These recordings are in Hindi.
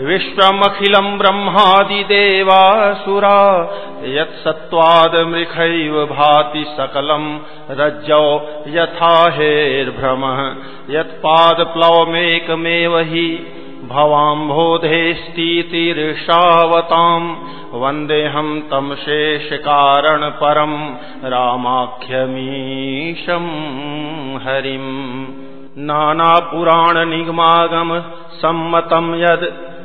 विश्वमखिलम् ब्रह्मादिदेवासुरा यत्सत्त्वादमृखैव भाति सकलम् रज्जौ यथा हेर्भ्रमः यत्पादप्लवमेकमेव हि भवाम्भोधेस्तीतिर्षावताम् वन्देऽहम् तम् शेषकारणपरम् रामाख्यमीशम् हरिम्। नानापुराणनिगमागम सम्मतम् यद्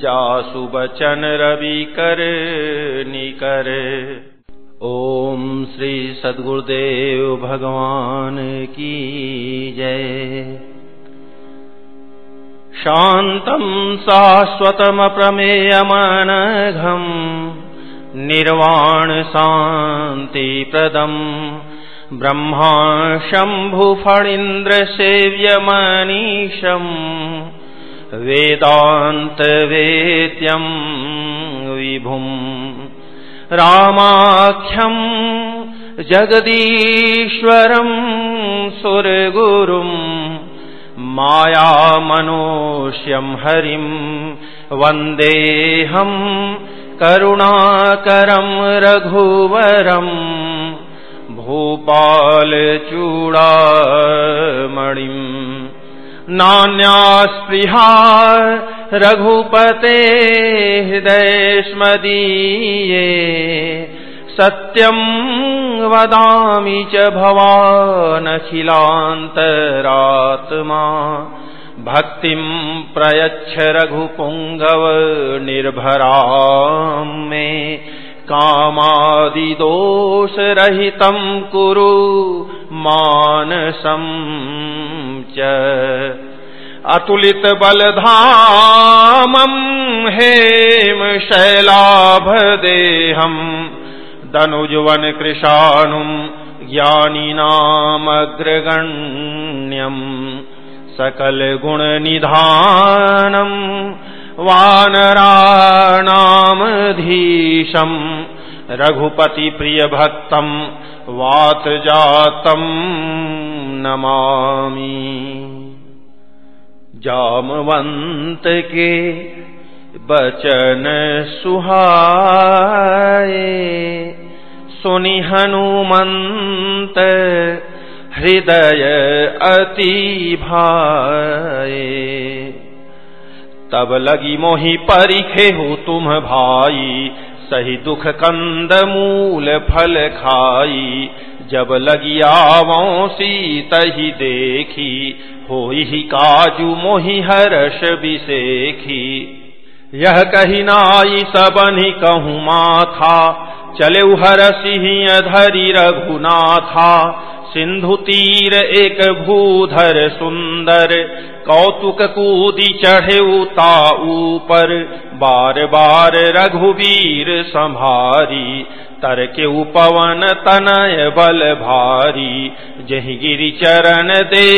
जासु बचन रवि कर निकर। ओम श्री सदगुरुदेव भगवान की जय। शान्तम् शाश्वतमप्रमेयमनघम् निर्वाणशान्तिप्रदम् ब्रह्मा शम्भुफणीन्द्रसेव्यमनीशम् वेदान्तवेद्यम् विभुम् रामाख्यम् जगदीश्वरम् सुरगुरुम् मायामनोष्यम् हरिम् वन्देऽहम् करुणाकरम् रघुवरम् भूपालचूडामणिम् नान्यास्पृहा रघुपते हृदयस्मदीये सत्यम् वदामि च भवानखिलान्तरात्मा भक्तिम् प्रयच्छ रघुपुङ्गव निर्भराम् मे। कामादिदोषरहितम् कुरु मानसम् च। अतुलितबलधामम् हेम शैलाभदेहम् दनुजवनकृशानुम् ज्ञानिनामग्रगण्यम् सकलगुणनिधानम् वानराणामधीशम् रघुपतिप्रियभक्तम् वातजातम् नमामि। जामवंत के बचन सुहाए सुनि हनुमंत हृदय अति भाए तब लगी मोही परिखे हो तुम भाई। सही दुख कंद मूल फल खाई। जब लगी आवों सीत ही देखी हो ही काजू मोही हर्ष विसेखी यह कही नाई सबनि कहूँ माथा, चले हर सिंह धरी रघुनाथा। सिंधु तीर एक भूधर सुंदर कौतुक कूदी चढ़े उता ऊपर। बार बार रघुवीर संभारी तर के उपवन तनय बल भारी। जही चरण दे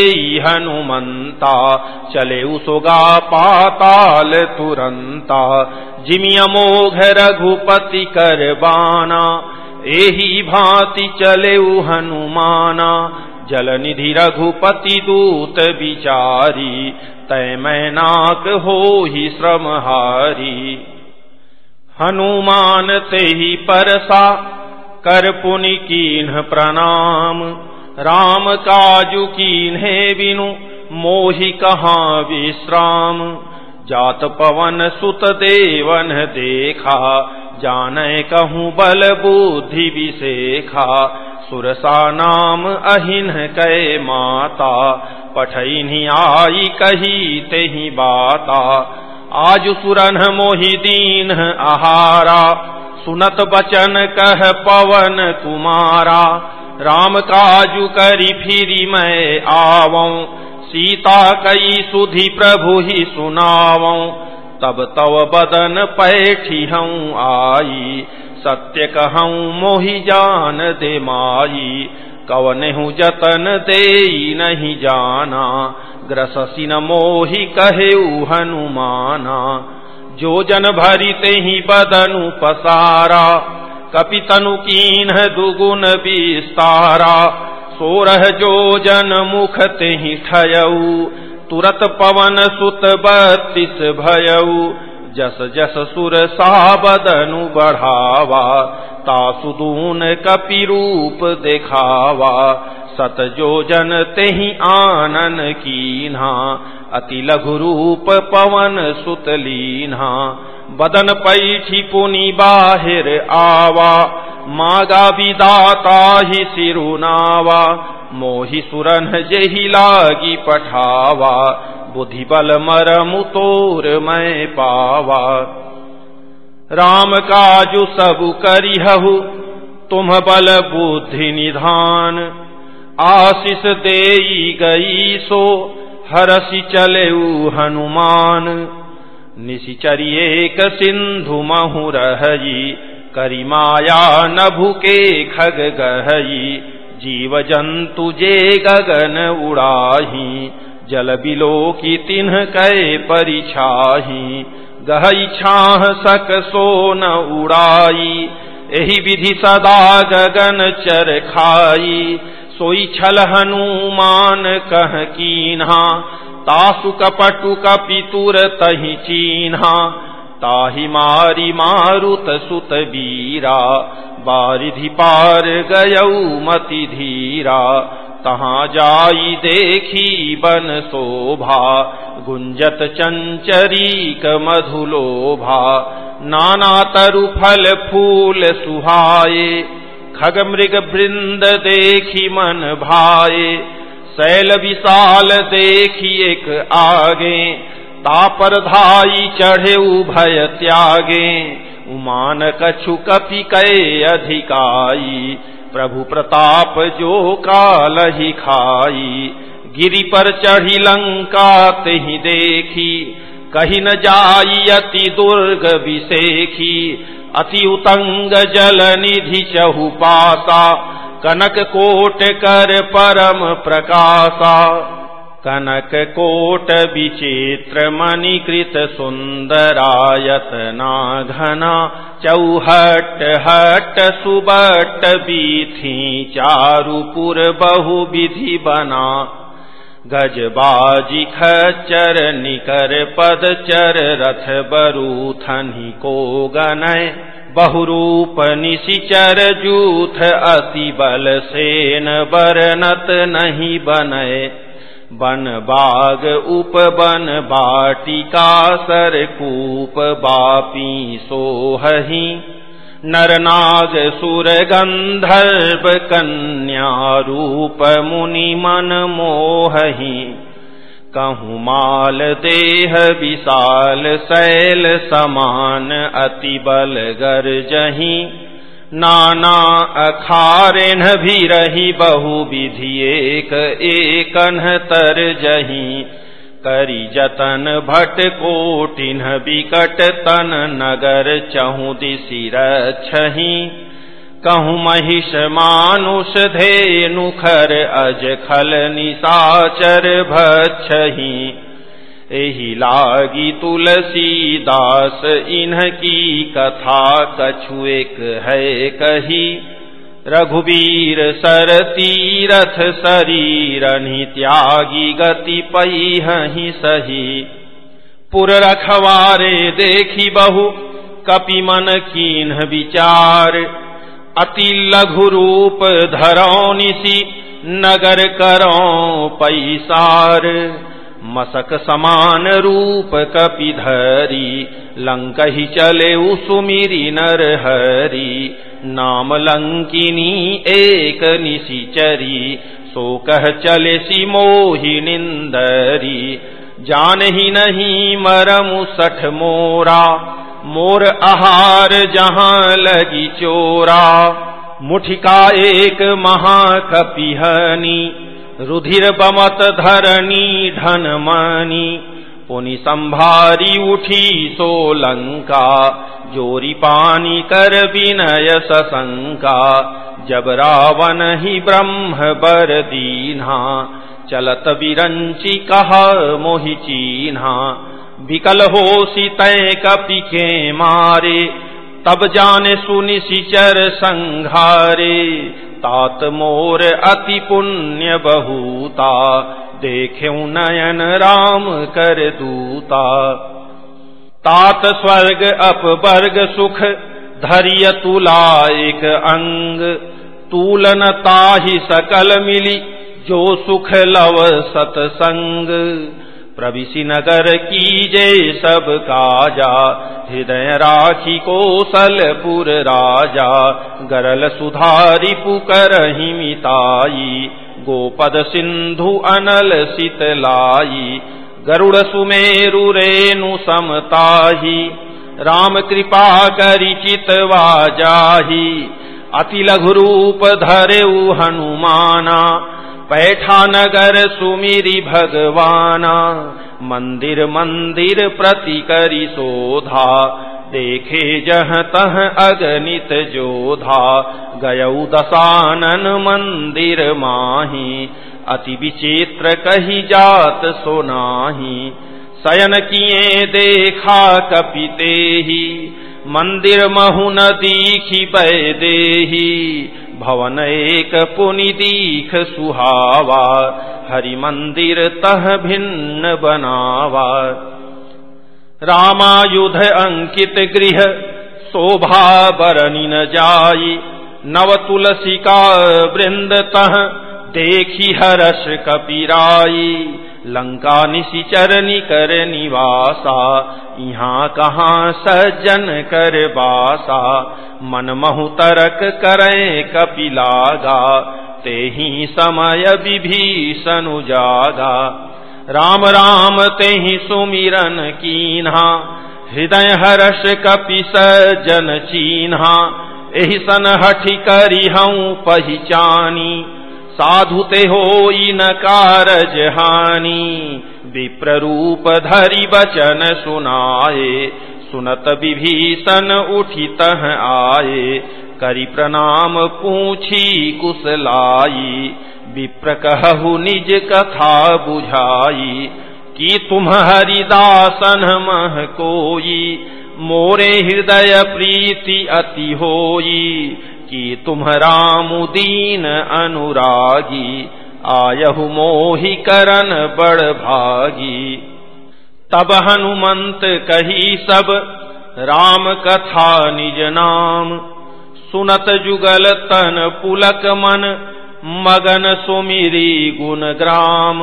हनुमंता, चले उसोगा पाताल तुरंता। जिमिया मोघ रघुपति कर बाना एही भांति चले हनुमाना जल निधि रघुपति दूत विचारी तय मैनाक हो ही श्रमहारी हनुमान ते ही परसा, कर पुनि कीन्ह प्रणाम। राम काजु कीन्हे बिनु मोहि कहाँ विश्राम। जात पवन सुत देवन देखा जाने कहूँ बल बुद्धि विशेखा। सुरसा नाम अहिन कै माता पठई आई कही ते बाता। आज सुरन मोहि दीन आहारा, सुनत बचन कह पवन कुमारा। राम काजु करी फिरी मैं आवं, सीता कई सुधि प्रभु ही सुनावं। तब तव बदन पैठी हूँ आई, सत्य कहूँ मोहि जान दे माई। कवन हूँ जतन दे नहीं जाना, ग्रससी न मोहि कहे हनुमाना। जो जन भरी ते ही बदनु पसारा, कपितनु कीन दुगुन विस्तारा। सोरह जो जन मुख ते ही ठयऊ तुरत पवन सुत बत्तीस भयऊ। जस जस सुर साबदनु बढ़ावा तासुदून कपि रूप देखावा। सत जो जन तेहि आनन कीन्हा, अति लघु रूप पवन सुत लीन्हा। बदन पैठी पुनि बाहिर आवा, मागा विदाता ही सिरुनावा। मोहि सुरन जेहि लागी पठावा बुद्धि बल मरम तोर मैं पावा। राम काजु सब करिहु तुम बल बुद्धि निधान। आशीष दे गई सो, हरसि चले हनुमान। निशिचरी एक सिंधु महु रही करी माया नभु के खग गहई। जीव जंतु जे गगन उड़ाही जल बिलो की तिन्ह कै परिछाही। गहई छाह सक सो न उड़ाई, एही विधि सदा गगन चर खाई। सोई छल हनुमान कह कीन्हा, तासु कपटु कपितुर तही चीन्हा। ताहि मारी मारुत सुत बीरा बारिधि पार गयऊ मति धीरा, तहाँ जाई देखी बन शोभा, गुंजत चंचरीक मधुलोभा, नाना तरु फल फूल सुहाए खग मृग वृंद देखी मन भाए शैल विशाल देखी एक आगे, तापर धाई चढ़े उभय त्यागे। उमान कछु कपि कै अधिकाई। प्रभु प्रताप जो काल ही खाई। गिरी पर चढ़ी लंका ही देखी। कही न जाई अति दुर्ग विशेखी अति उतंग जल निधि चहु पासा कनक कोट कर परम प्रकाशा। कनक कोट विचित्र मणिकृत सुंदरायतना घना चौहट हट सुबट बीथी, चारुपुर बहु विधि बना। गजबाजी खच्चर निकर पद चर रथ बरूथनि को गनय, बहुरूप निशिचर जूथ अति बल सेन बरनत नहीं बनय। बन बाग उप बन बाटिका सर कूप बापी सोहही। नरनाग सुर गंधर्व कन्या रूप मुनि मन मोहही। कहूँ माल देह विशाल शैल समान अति बल गर जही। नाना अखारेण भी रही बहु विधि एक एकन तर जही। करी जतन भट कोटिन बिकट तन नगर चहु दिशि रही कहूँ महिष मानुष धेनु खर अज खल निशाचर भक्षही एहि लागी तुलसीदास इन्हकी कथा कछु एक है कही। रघुवीर सर तीरथ शरीर त्यागी गति पई ही सही। पुर रखवारे देखी बहु, कपि मन कीन विचार। अति लघु रूप धरौ निसी, नगर करो पैसार। मसक समान रूप कपिधरी लंक ही चले सुमिरी नर हरी। नाम लंकिनी एक निशिचरी सो कह चले सी मोहि निंदरी। जान ही नहीं मरमु सठ मोरा, मोर आहार जहाँ लगी चोरा। मुठिका एक महाकपिहनी रुधिर बमत धरणी ढन मनी पुनि संभारी उठी सोलंका जोरी पानी कर विनय सशंका। जब रावण ही ब्रह्म बर दीन्हा, चलत विरंची कहा मोहि चीन्हा। विकल हो तय कपि के मारे, तब जाने सुनि सिचर संघारे। तात मोर अति पुण्य बहुता। देखे नयन राम कर दूता। तात स्वर्ग अपवर्ग सुख, धर्य तुला एक अंग। तूलन ताहि सकल मिली, जो सुख लव सतसंग। प्रविशि नगर की जय सब काजा, हृदय राखी कोसलपुर राजा, गरल सुधारी पुकर हिमिताई गोपद सिंधु अनल शीतलाई गरुड़ सुमेरु रेणु समताही, राम कृपा करी चितवा जाही अति लघु रूप धरे हनुमाना पैठा नगर सुमिरी भगवाना, मंदिर मंदिर प्रति करी शोधा, देखे जह तह अगणित जोधा गयऊ दसानन मंदिर माही, अति विचित्र कही जात सोनाही शयन किए देखा कपिते ही मंदिर महु न दीखी देही भवन एक पुनि दीख सुहावा हरि मंदिर तह भिन्न बनावा। रामायुध अंकित गृह, शोभा बरनी न जाई, नव तुलसी का वृंद तह, देखी हरस कपिराई। लंका निशिचरनी कर निवासा यहाँ कहाँ सज्जन कर बासा। मन महु तरक करें कपिलागा ते ही समय विभीषण जागा राम राम ते ही सुमिरन कीन्हा, हृदय हर्ष कपि सज्जन चीन्हा। एहि सन हठि करी हूँ पहचानी साधु ते हो न कारज हानि। विप्र रूप धरि बचन सुनाए, सुनत विभीषण उठी तह आए। करी प्रणाम पूछी कुशलाई, विप्र कहु निज कथा बुझाई। कि तुम हरिदासन मह कोई, मोरे हृदय प्रीति अति होई। कि तुम राम दीन अनुरागी, आयहु मोहि करन बड़ भागी। तब हनुमंत कही सब, राम कथा निज नाम। सुनत जुगल तन पुलक मन, मगन सुमिरी गुण ग्राम।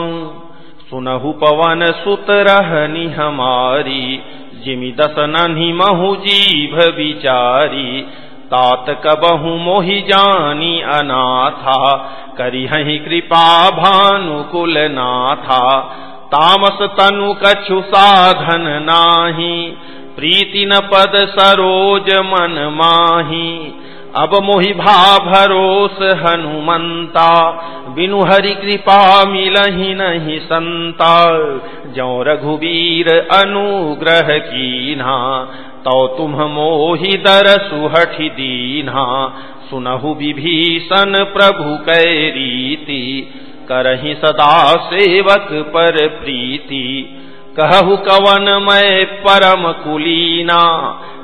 सुनहु पवन सुत रहनी हमारी जिमि दस नन्ही महु जीभ विचारी तात कबहु मोहि जानी अनाथा करी हही कृपा भानुकुल नाथा तामस तनु कछु साधन नाही, प्रीति न पद सरोज मन माही। अब मोहि भा भरोस हनुमंता, बिनु हरि कृपा मिलही नहीं संता। जो रघुवीर अनुग्रह कीन्हा तो तुम मोहि दर सुहठि दीन्हा। सुनहु विभीषण प्रभु कै रीति। करही सदा सेवक पर प्रीति। कहु कवन मैं परम कुलीना।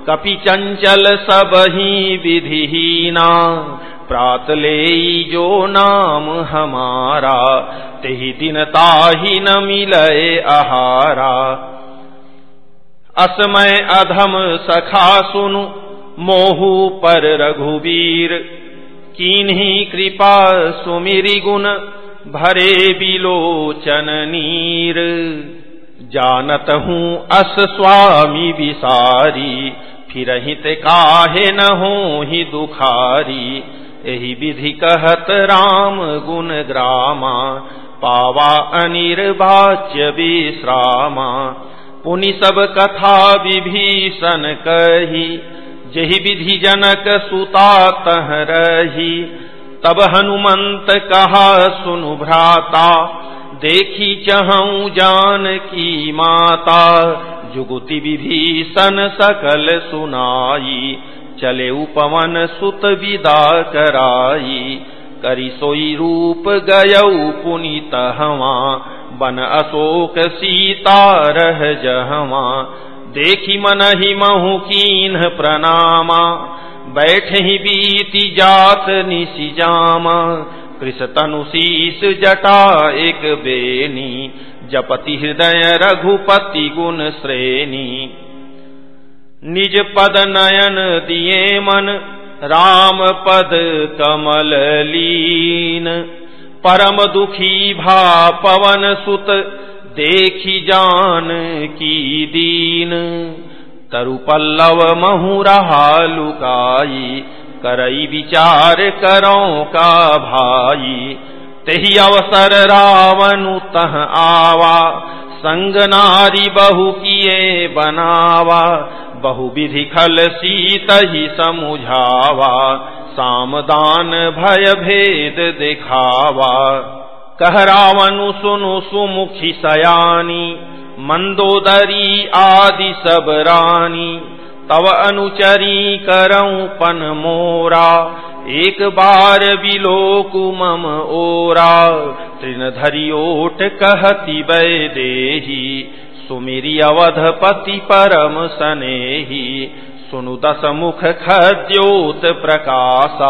कपि चंचल सब ही विधिहीना। प्रात ले जो नाम हमारा। तेहि दिन ताही न मिलए आहारा असमय अधम सखा सुनु, मोहु पर रघुवीर। कीन्ही कृपा सुमिरी गुण भरे बिलोचन नीर। जानत हूँ अस स्वामी विसारी फिर काहे न हो ही दुखारी। यही विधि कहत राम गुण ग्रामा, पावा अनिर्वाच्य विश्रामा। पुनि सब कथा विभीषण कही, जही विधि जनक सुता तह रही। तब हनुमंत कहा, सुनु भ्राता, देखी चहऊ जान की माता। जुगुति विभीषण सकल सुनाई, चले उपवन सुत विदा कराई। करी सोई रूप गयऊ पुनित हवा बन अशोक सीता रह जहवा देखी मन ही महु कीन प्रणामा। बैठ ही बीती जात निशि जामा। कृष तनु शीस जटा एक बेनी। जपति हृदय रघुपति गुण श्रेणी। निज पद नयन दिए मन। राम पद कमल लीन। परम दुखी भा पवन सुत देखी जान की दीन। तरु पल्लव महु रहा लुकाई, करई विचार करो का भाई। तेहि अवसर रावण तह आवा, संग नारी बहु किए बनावा। बहु विधि खल सीत ही समुझावा। सामदान भय भेद दिखावा। कह रावनु सुनु सुमुखी सयानी, मंदोदरी आदि सब रानी। तव अनुचरी करऊ पन मोरा, एक बार बिलोकु मम ओरा। तृण धरियोट कहती बै देही सुमिरी अवधपति परम सनेही। सुनु दस मुख खद्योत प्रकाशा,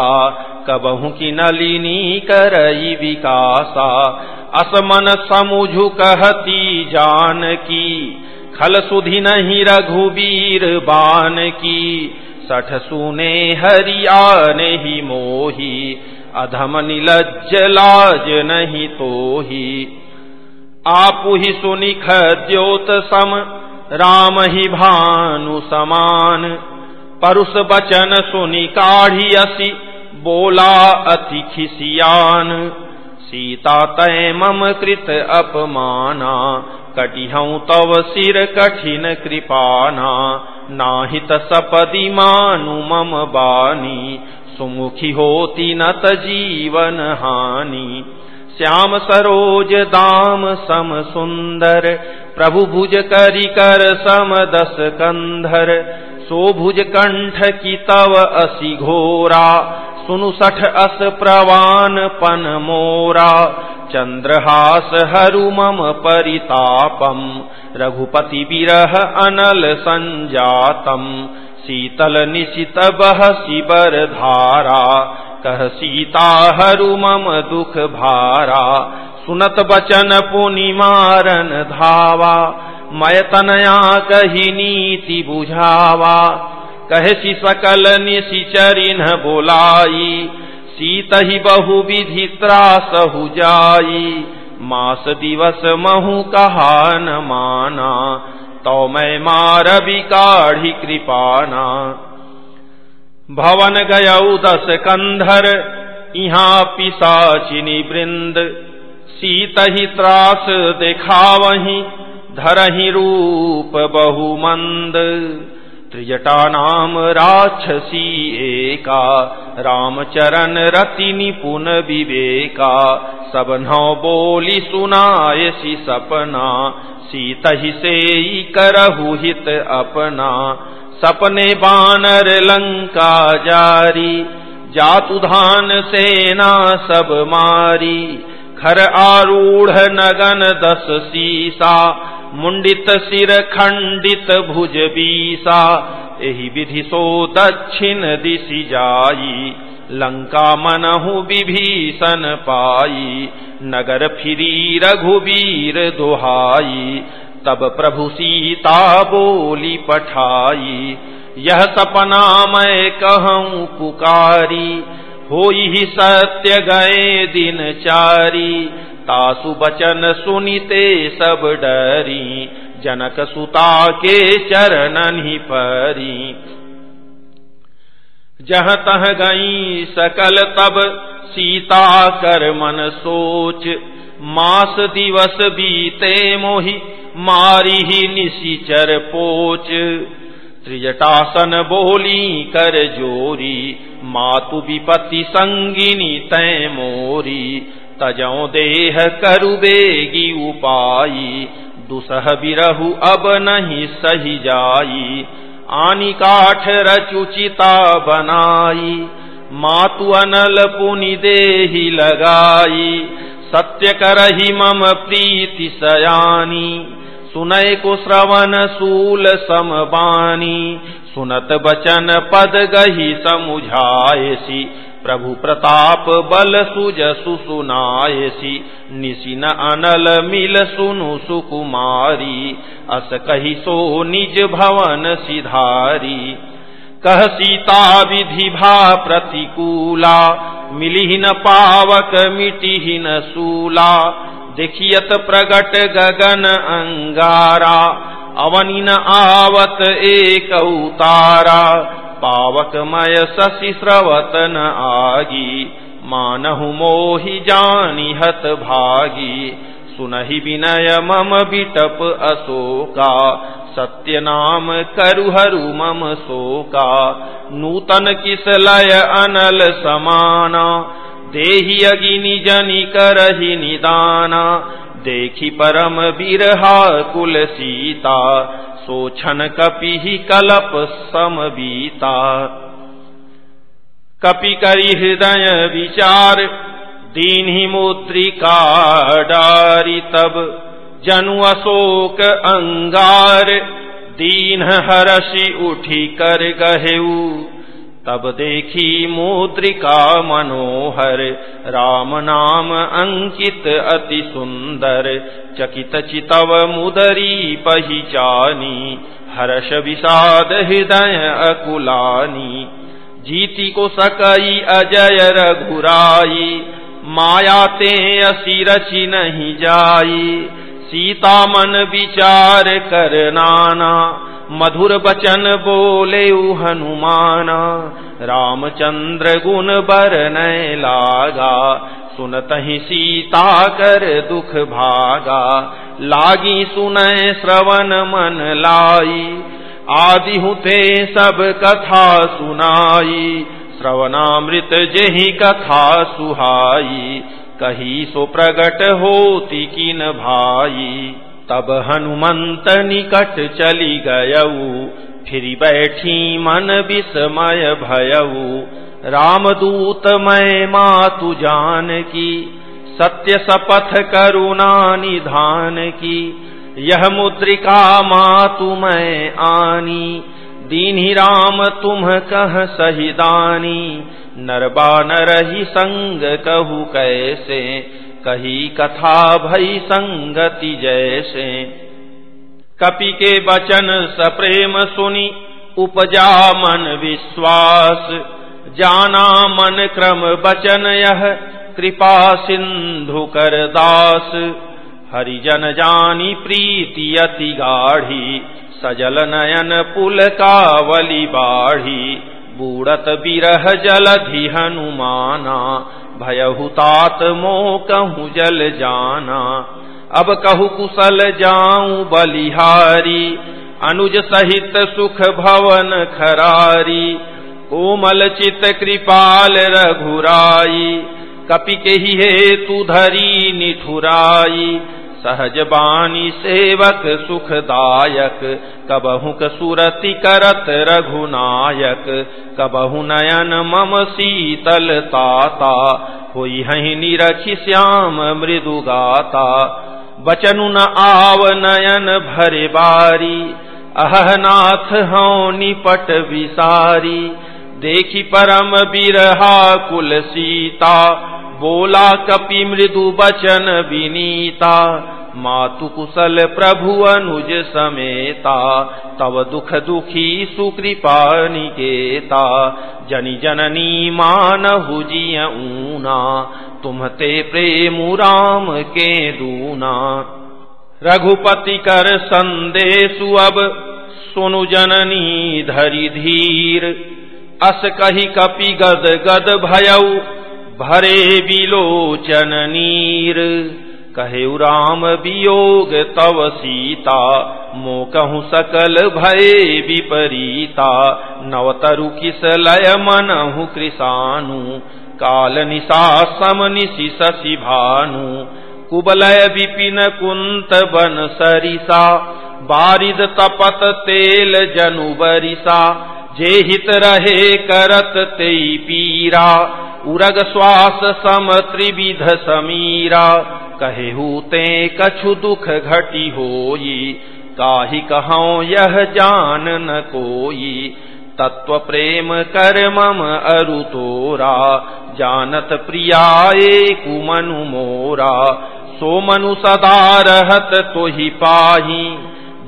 कबहू की नलिनी करई विकासा। असमन समुझु कहती जान की खल सुधि नहीं रघुवीर बान की सठ सुने हरिया नहीं मोही, अधम निलज्ज लाज नहीं तो ही आप ही सुनि खद्योत सम, राम ही भानु समान। परुष बचन सुनि काढ़ी असी बोला अति खिसियान सीता तय मम कृत अपमाना कटिहऊ तव सिर कठिन कृपाना। नाहित सपदि मानु मम बानी, सुमुखी होती नत जीवन हानि। श्याम सरोज दाम सम सुंदर प्रभु भुज करी कर सम दस कंधर सो भुज कंठ की तव असी घोरा, सुनु सठ अस प्रवान पन मोरा। चंद्रहास हरु मम परितापम रघुपति विरह अनल संजातम। शीतल निशित बह शिवर धारा, कह सीता हरु मम दुख भारा। सुनत बचन पुनिमारन धावा मय तनया कही नीति बुझावा। कहसी सकल निशिचरिन बोलाई। सीत ही बहु विधि त्रासहु जाई। मास दिवस महु कहा न माना। तो मैं मार बिकाढ़ी कृपाना। भवन गयऊ दस कंधर यहाँ पिसाचिनी वृंद सीत ही त्रास देखा वही धरही रूप बहुमंद। त्रिजटा नाम राक्षसी एका, रामचरण रति निपुन विवेका। सब नौ बोली सुनायसी सपना, सीत ही से करहु हित अपना। सपने बानर लंका जारी जातुधान सेना सब मारी। खर आरूढ़ नगन दस सीसा मुंडित सिर खंडित भुज बीसा, एहि विधि सो दक्षिण दिशि जाई। लंका मनहु विभीषण पाई, नगर फिरी रघुवीर दुहाई। तब प्रभु सीता बोली पठाई, यह सपना मैं कहूँ पुकारी हो ही सत्य गए दिन चारी। तासु बचन सुनिते सब डरी, जनक सुता के चरणन ही परी। जह तह गई सकल तब, सीता कर मन सोच। मास दिवस बीते मोहि, मारी ही निशिचर पोच। त्रिजटासन बोली कर जोरी, मातु विपति संगिनी तय मोरी। तजौ देह करुबेगी उपाई दुसह बिरहु अब नहीं सही जाई। आनी काठ रचुचिता बनाई, मातु अनल पुनि देही लगाई। सत्य करही मम प्रीति सयानी, सुनय को श्रवण सूल समबानी। सुनत बचन पद गही समुझायसी प्रभु प्रताप बल सुज सुसुनायसी निशिन अनल मिल सुनु सुकुमारी, अस कही सो निज भवन सिधारी। कह सीता विधि भा प्रतिकूला मिली न पावक मिटी न सूला। देखियत प्रगट गगन अंगारा अवनि न आवत एक उतारा पावकमय शशि स्रवतन आगी, मानहु मोहि जानी हत भागी। सुनहि विनय मम बिटप अशोका सत्य नाम करुहरु मम शोका। नूतन किस लय अनल समाना, देहि अगिनि जनि करहि निदाना। देखी परम बिरहा कुल सीता सोछन कपि ही कलप समबीता कपि करी हृदय विचार, दीन ही मुद्रिका डारी तब, जनु अशोक अंगार, दीन हरषि उठी कर गहेऊ तब देखी मुद्रिका मनोहर। राम नाम अंकित अति सुंदर। चकित चितव मुदरी पहिचानी। हर्ष विषाद हृदय अकुलानी। जीती को सकई अजय रघुराई। माया ते असी रचि नहीं जाई। सीता मन विचार कर नाना। मधुर बचन बोले हनुमाना। रामचंद्र गुण बर लागा सुनत ही सीता कर दुख भागा। लागी सुनय श्रवण मन लाई, आदि हुते सब कथा सुनाई। श्रवणामृत जही कथा सुहाई, कही सो प्रगट होती किन भाई। तब हनुमंत निकट चली गयऊ। फिर बैठी मन विस्मय भयऊ। रामदूत मैं मातु जान की सत्य सपथ करुणा निधान की यह मुद्रिका मातु मैं आनी। दीनी राम तुम कह सहिदानी, नरबा नरही संग कहू कैसे? कही कथा भई संगति जैसे। कपि के बचन सप्रेम सुनी, उपजा मन विश्वास। जाना मन क्रम बचन यह, कृपा सिंधु कर दास। हरिजन जानी प्रीति अति गाढ़ी, सजल नयन पुल कावली बाढ़ी। बूढ़त बिरह जलधि हनुमाना भयहुतात मो कहूँ जल जाना। अब कहू कुशल जाऊँ बलिहारी, अनुज सहित सुख भवन खरारी। कोमल चित कृपाल रघुराई, कपि के ही हेतु धरी निठुराई। सहज बानी सेवक सुखदायक कबहुक सुरति करत रघुनायक, कबहु नयन मम शीतल ताता, हुई हही निरखि श्याम मृदु गाता। बचनु न आव नयन भरे बारी अहनाथ हौ निपट विसारी, देखी परम बिरहा कुल सीता बोला कपि मृदु बचन विनीता, मातु कुशल प्रभु अनुज समेता, तव दुख दुखी सुकृपा निकेता। जनि जननी मान हुजिय ऊना तुम्हते प्रेम राम के दूना। रघुपति कर संदेशु अब, सुनु जननी धरी धीर। अस कही कपि गद गद भयऊ भरे बिलोचन नीर। कहे राम वियोग, तव सीता। मो कहूँ सकल भय विपरीता। नवतरु किस लय मनहु कृषानु। काल निशा सम निशि शशि भानु। कुबलय विपिन कुंत बन सरिसा। बारिद तपत तेल जनु बरिसा। जे हित रहे करत ते पीरा। उरग श्वास सम त्रिविध समीरा कहे ते कछु दुख घटी होई, काहि कहो यह जान न कोई। तत्व प्रेम कर मम अरु तोरा, जानत प्रियाए कुमनु मोरा। सो मनु सदा रहत तो ही पाही,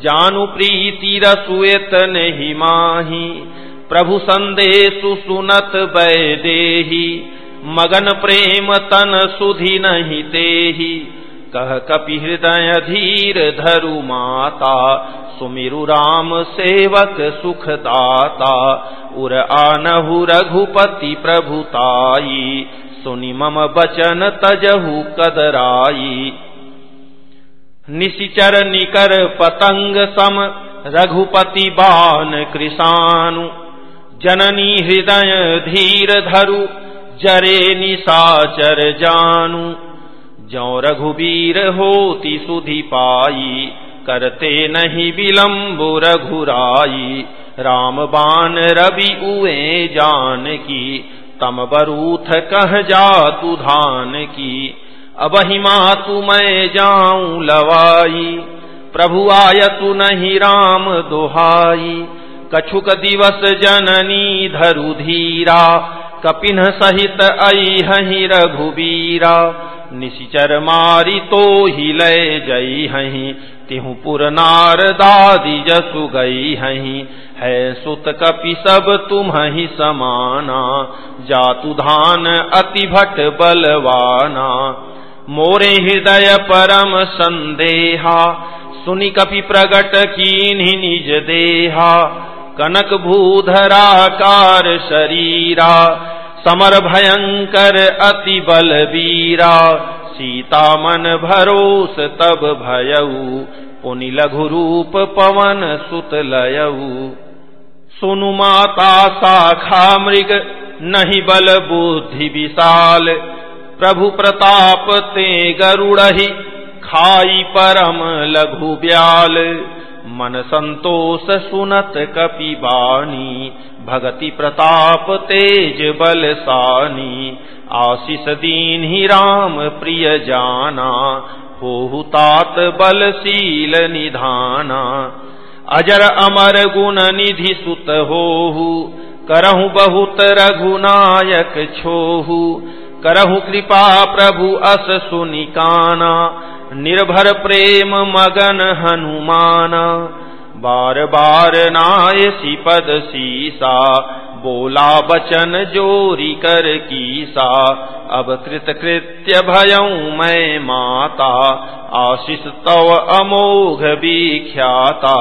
जानु प्रीति रसुएत नहीं माही। प्रभु संदेशु सुनत देही मगन प्रेम तन सुधि नहीं तेही। कह कपि हृदय धीर धरु माता, सुमिरु राम सेवक सुखदाता। उर आनहु रघुपति प्रभुताई सुनि मम बचन तजहु कदराई। निशिचर निकर पतंग सम, रघुपति बान कृषानु। जननी हृदय धीर धरु, जरे निशाचर जानु। जो रघुबीर होती सुधि पाई, करते नहीं विलम्बु रघुराई। राम बान रवि उए जान की तम बरूथ कह जा तु धान की अब हिमा तू मैं जाऊँ लवाई, प्रभु आय तु नहीं राम दोहाई। कछुक दिवस जननी धरु धीरा, कपिन सहित हही रघुबीरा। निशिचर मारी तो ही लय जई हही, तिहु पुर नार दादी जसु गई हही। है सुत कपि सब तुम ही समाना, जातु धान अति भट बलवाना। मोरे हृदय परम संदेहा, सुनि कपि प्रगट की निज देहा। कनक भूधराकार शरीरा, समर भयंकर अति बलवीरा सीता मन भरोस तब भयऊ पुनि लघु रूप पवन सुत लयऊ। सुनु माता शाखा मृग, नहीं बल बुद्धि विशाल। प्रभु प्रताप ते गरुड़ही, खाई परम लघु ब्याल। मन संतोष सुनत कपि बानी भगति प्रताप तेज बल सानी आशीष दीन ही राम प्रिय जाना हो तात बलशील निधाना। अजर अमर गुण निधि सुत होहु, करहु बहुत रघुनायक छोहु, करहु कृपा प्रभु अस सुनिकाना निर्भर प्रेम मगन हनुमान। बार बार नाय पद सीसा, बोला बचन जोरी कर कीसा। अब कृत कृत्य भयऊ मैं माता, आशीष तव अमोघ विख्याता।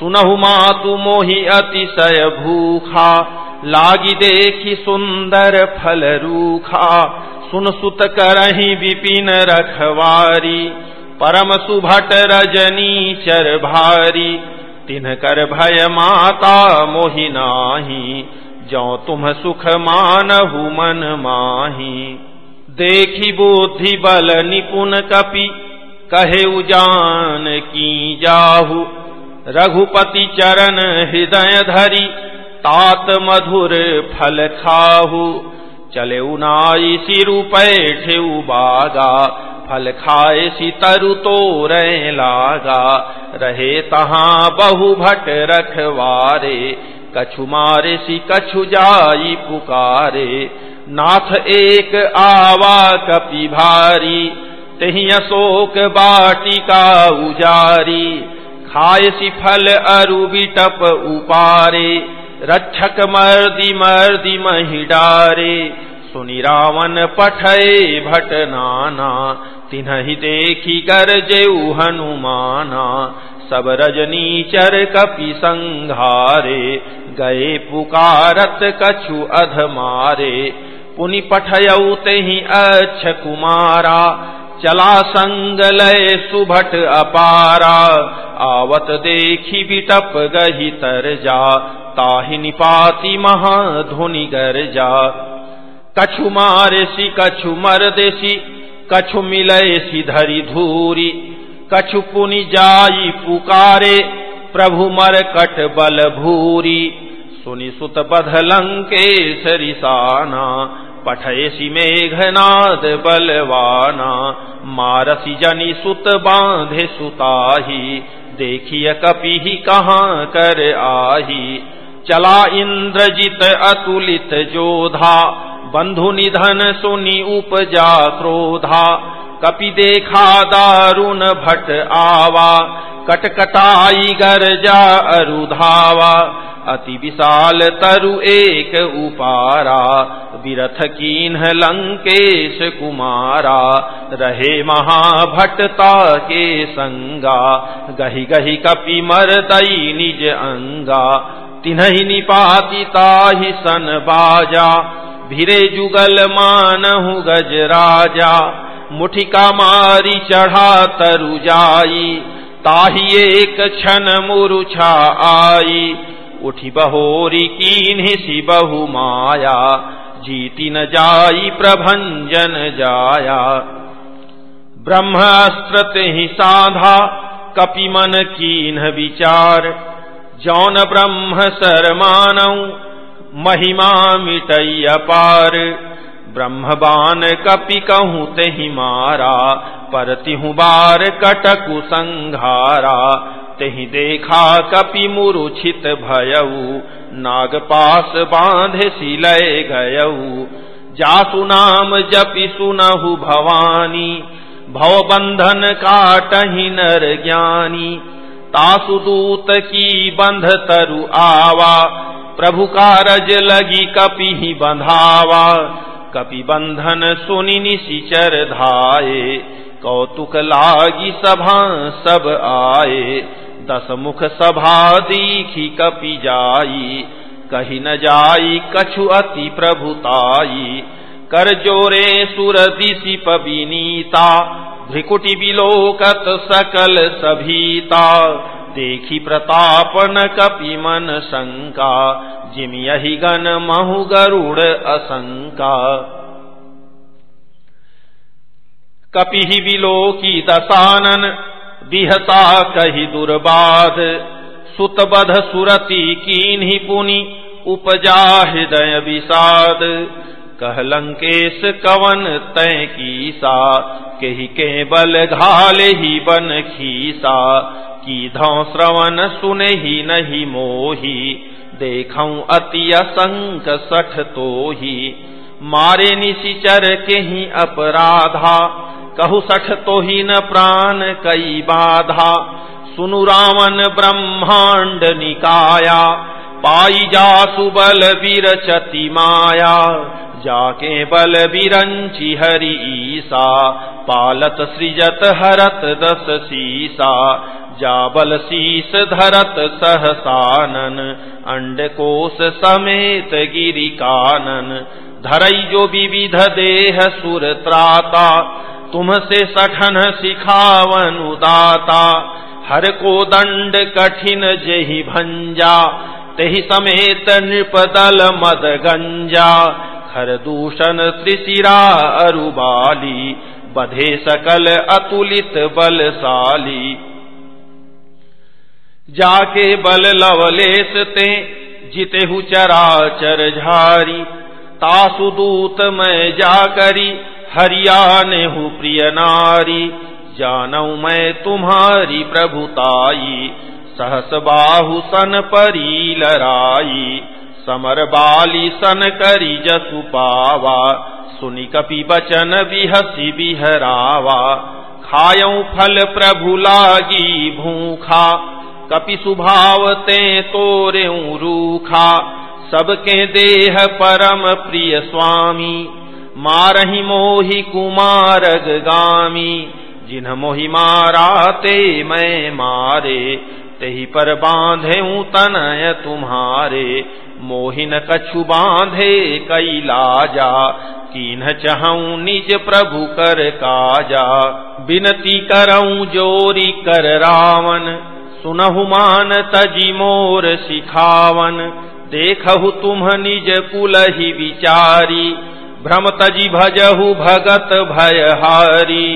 सुनहु मातु मोहि अतिशय भूखा, लागी देखी सुंदर फल रूखा। सुन सुत करही विपिन रखवारी, परम सुभट रजनी चर भारी। तिन कर भय माता मोहि नाही जो तुम सुख मानहु मन माही। देखी बुद्धि बल निपुण कपि, कहे उजान की जाहु। रघुपति चरण हृदय धरी, तात मधुर फल खाहु। चले उनाई सिरु पैठे बागा, फल खाए सी तरु तो लागा। रहे तहा बहु भट रखवारे, कछु मारे सी कछु जाई पुकारे। नाथ एक आवा कपि भारी, तही अशोक बाटिका उजारी। खाए सी फल अरु बिटप उपारे। रक्षक मर्दी मर्दी मही डारे सुनि रावण पठे भट नाना तिन्ह देखी कर जेऊ हनुमाना। सब रजनी चर कपि संघारे, गए पुकारत कछु अध मारे पुनि पठयऊ ही अच्छ कुमारा चला संग लय सुभट अपारा, आवत देखी बिटप गही तर जा ताहि निपाति महाधुनि गर जा कछु मारे सी कछु मर देसी कछु मिलय सी धरी धूरी। कछु पुनि जाई पुकारे, प्रभु मर कट बल भूरी सुनि सुत बध लंकेश रिसाना पठयसी मेघनाद बलवाना। मारसी जनी सुत बांधे सुताही। देखिय कपि कहाँ कर आही। चला इंद्रजित अतुलित जोधा। बंधु निधन सुनि उपजा क्रोधा। कपि देखा दारुण भट आवा, कटकटाई गरजा अरुधावा। अति विशाल तरु एक उपारा, विरथ कीन लंकेश कुमारा। रहे महाभटता के संगा गही गही कपि मर दई निज अंगा। तिन्ह निपाति ताहि सन बाजा, भिरे जुगल मानहु गज राजा। मुठिका मारी चढ़ा तरु जाई, ताही एक क्षण मुरुछा आई। उठी बहोरी कीन सी बहु माया, जीती न जाई प्रभंजन जाया। ब्रह्मास्त्र ही साधा, कपि मन कीन विचार। जौन ब्रह्म सर मानऊ महिमा मिटैया पार ब्रह्मबान कपि कहूँ तही मारा पर तिहु बार कटकु संघारा। तही देखा कपि मुरुछित भयऊ नाग पास बाँध सिलय गयऊ जासु नाम जपि सुनहु भवानी भव बंधन काटही नर ज्ञानी। तासु दूत की बंध तरु आवा, प्रभु कारज लगी कपि ही बंधावा। कपि बंधन सुनि निशिचर धाये कौतुक लागी सभा सब आए दस मुख सभा दीखी कपि जाई। कही न जाई कछु अति प्रभुताई कर जोरे सुर दिशि पबीनीता भ्रिकुटी बिलोकत सकल सभीता। देखी प्रताप न कपि मन शंका, जिम यही गण महु गरुड़ असंका। कपि ही विलोकी दसानन बिहता कही दुर्बाध। सुतबध सुरति कीन्ही पुनि, उपजा हृदय विषाद। कह लंकेश कवन तय कीसा, कही के बल घाल ही बन खीसा। की धौ श्रवण सुने ही नहीं मोही देखऊ अति असंक सठ तो ही मारे निशिचर के ही अपराधा, कहु सठ तो ही न प्राण कई बाधा। सुनु रावण ब्रह्मांड निकाया, पाई जा सुबल चति माया। जाके बल बिरंची हरि ईसा, पालत सृजत हरत दस सीसा जा बल शीस धरत सहसानन, अंड कोश समेत गिरी कानन। धरई जो विविध देह सुर त्राता तुमसे सठन सिखावन उदाता हर को दंड कठिन जही भंजा, तेहि समेत नृपदल मद गंजा। खर दूषण त्रिशिरा अरुबाली, बधे सकल अतुलित बलशाली। जाके बल लवलेस ते जिते हु चराचर झारी, तासु दूत मैं जाकरी हरियाने हु प्रिय नारी। जानऊ मैं तुम्हारी प्रभुताई, सहस बाहु सन परी लराई। समर बाली सन करी जसु पावा। सुनि कपि बचन बिहसी बिहरावा। खायऊ फल प्रभु लागी भूखा। कपि सुभाव सुभावते तोरे रूखा। सबके देह परम प्रिय स्वामी। मारही मोहि कुमारग गामी। जिन्ह मोहि मारा ते मैं मारे। तही पर बांधे तनय तुम्हारे। मोहिन कछु बांधे कई लाजा कीन चहऊ निज प्रभु कर काजा। बिनती करऊ जोरी कर रावण, सुनहु मान तजी मोर सिखावन। देखहु तुम निज कुल ही विचारी, भ्रम तजी भजहु भगत भयहारी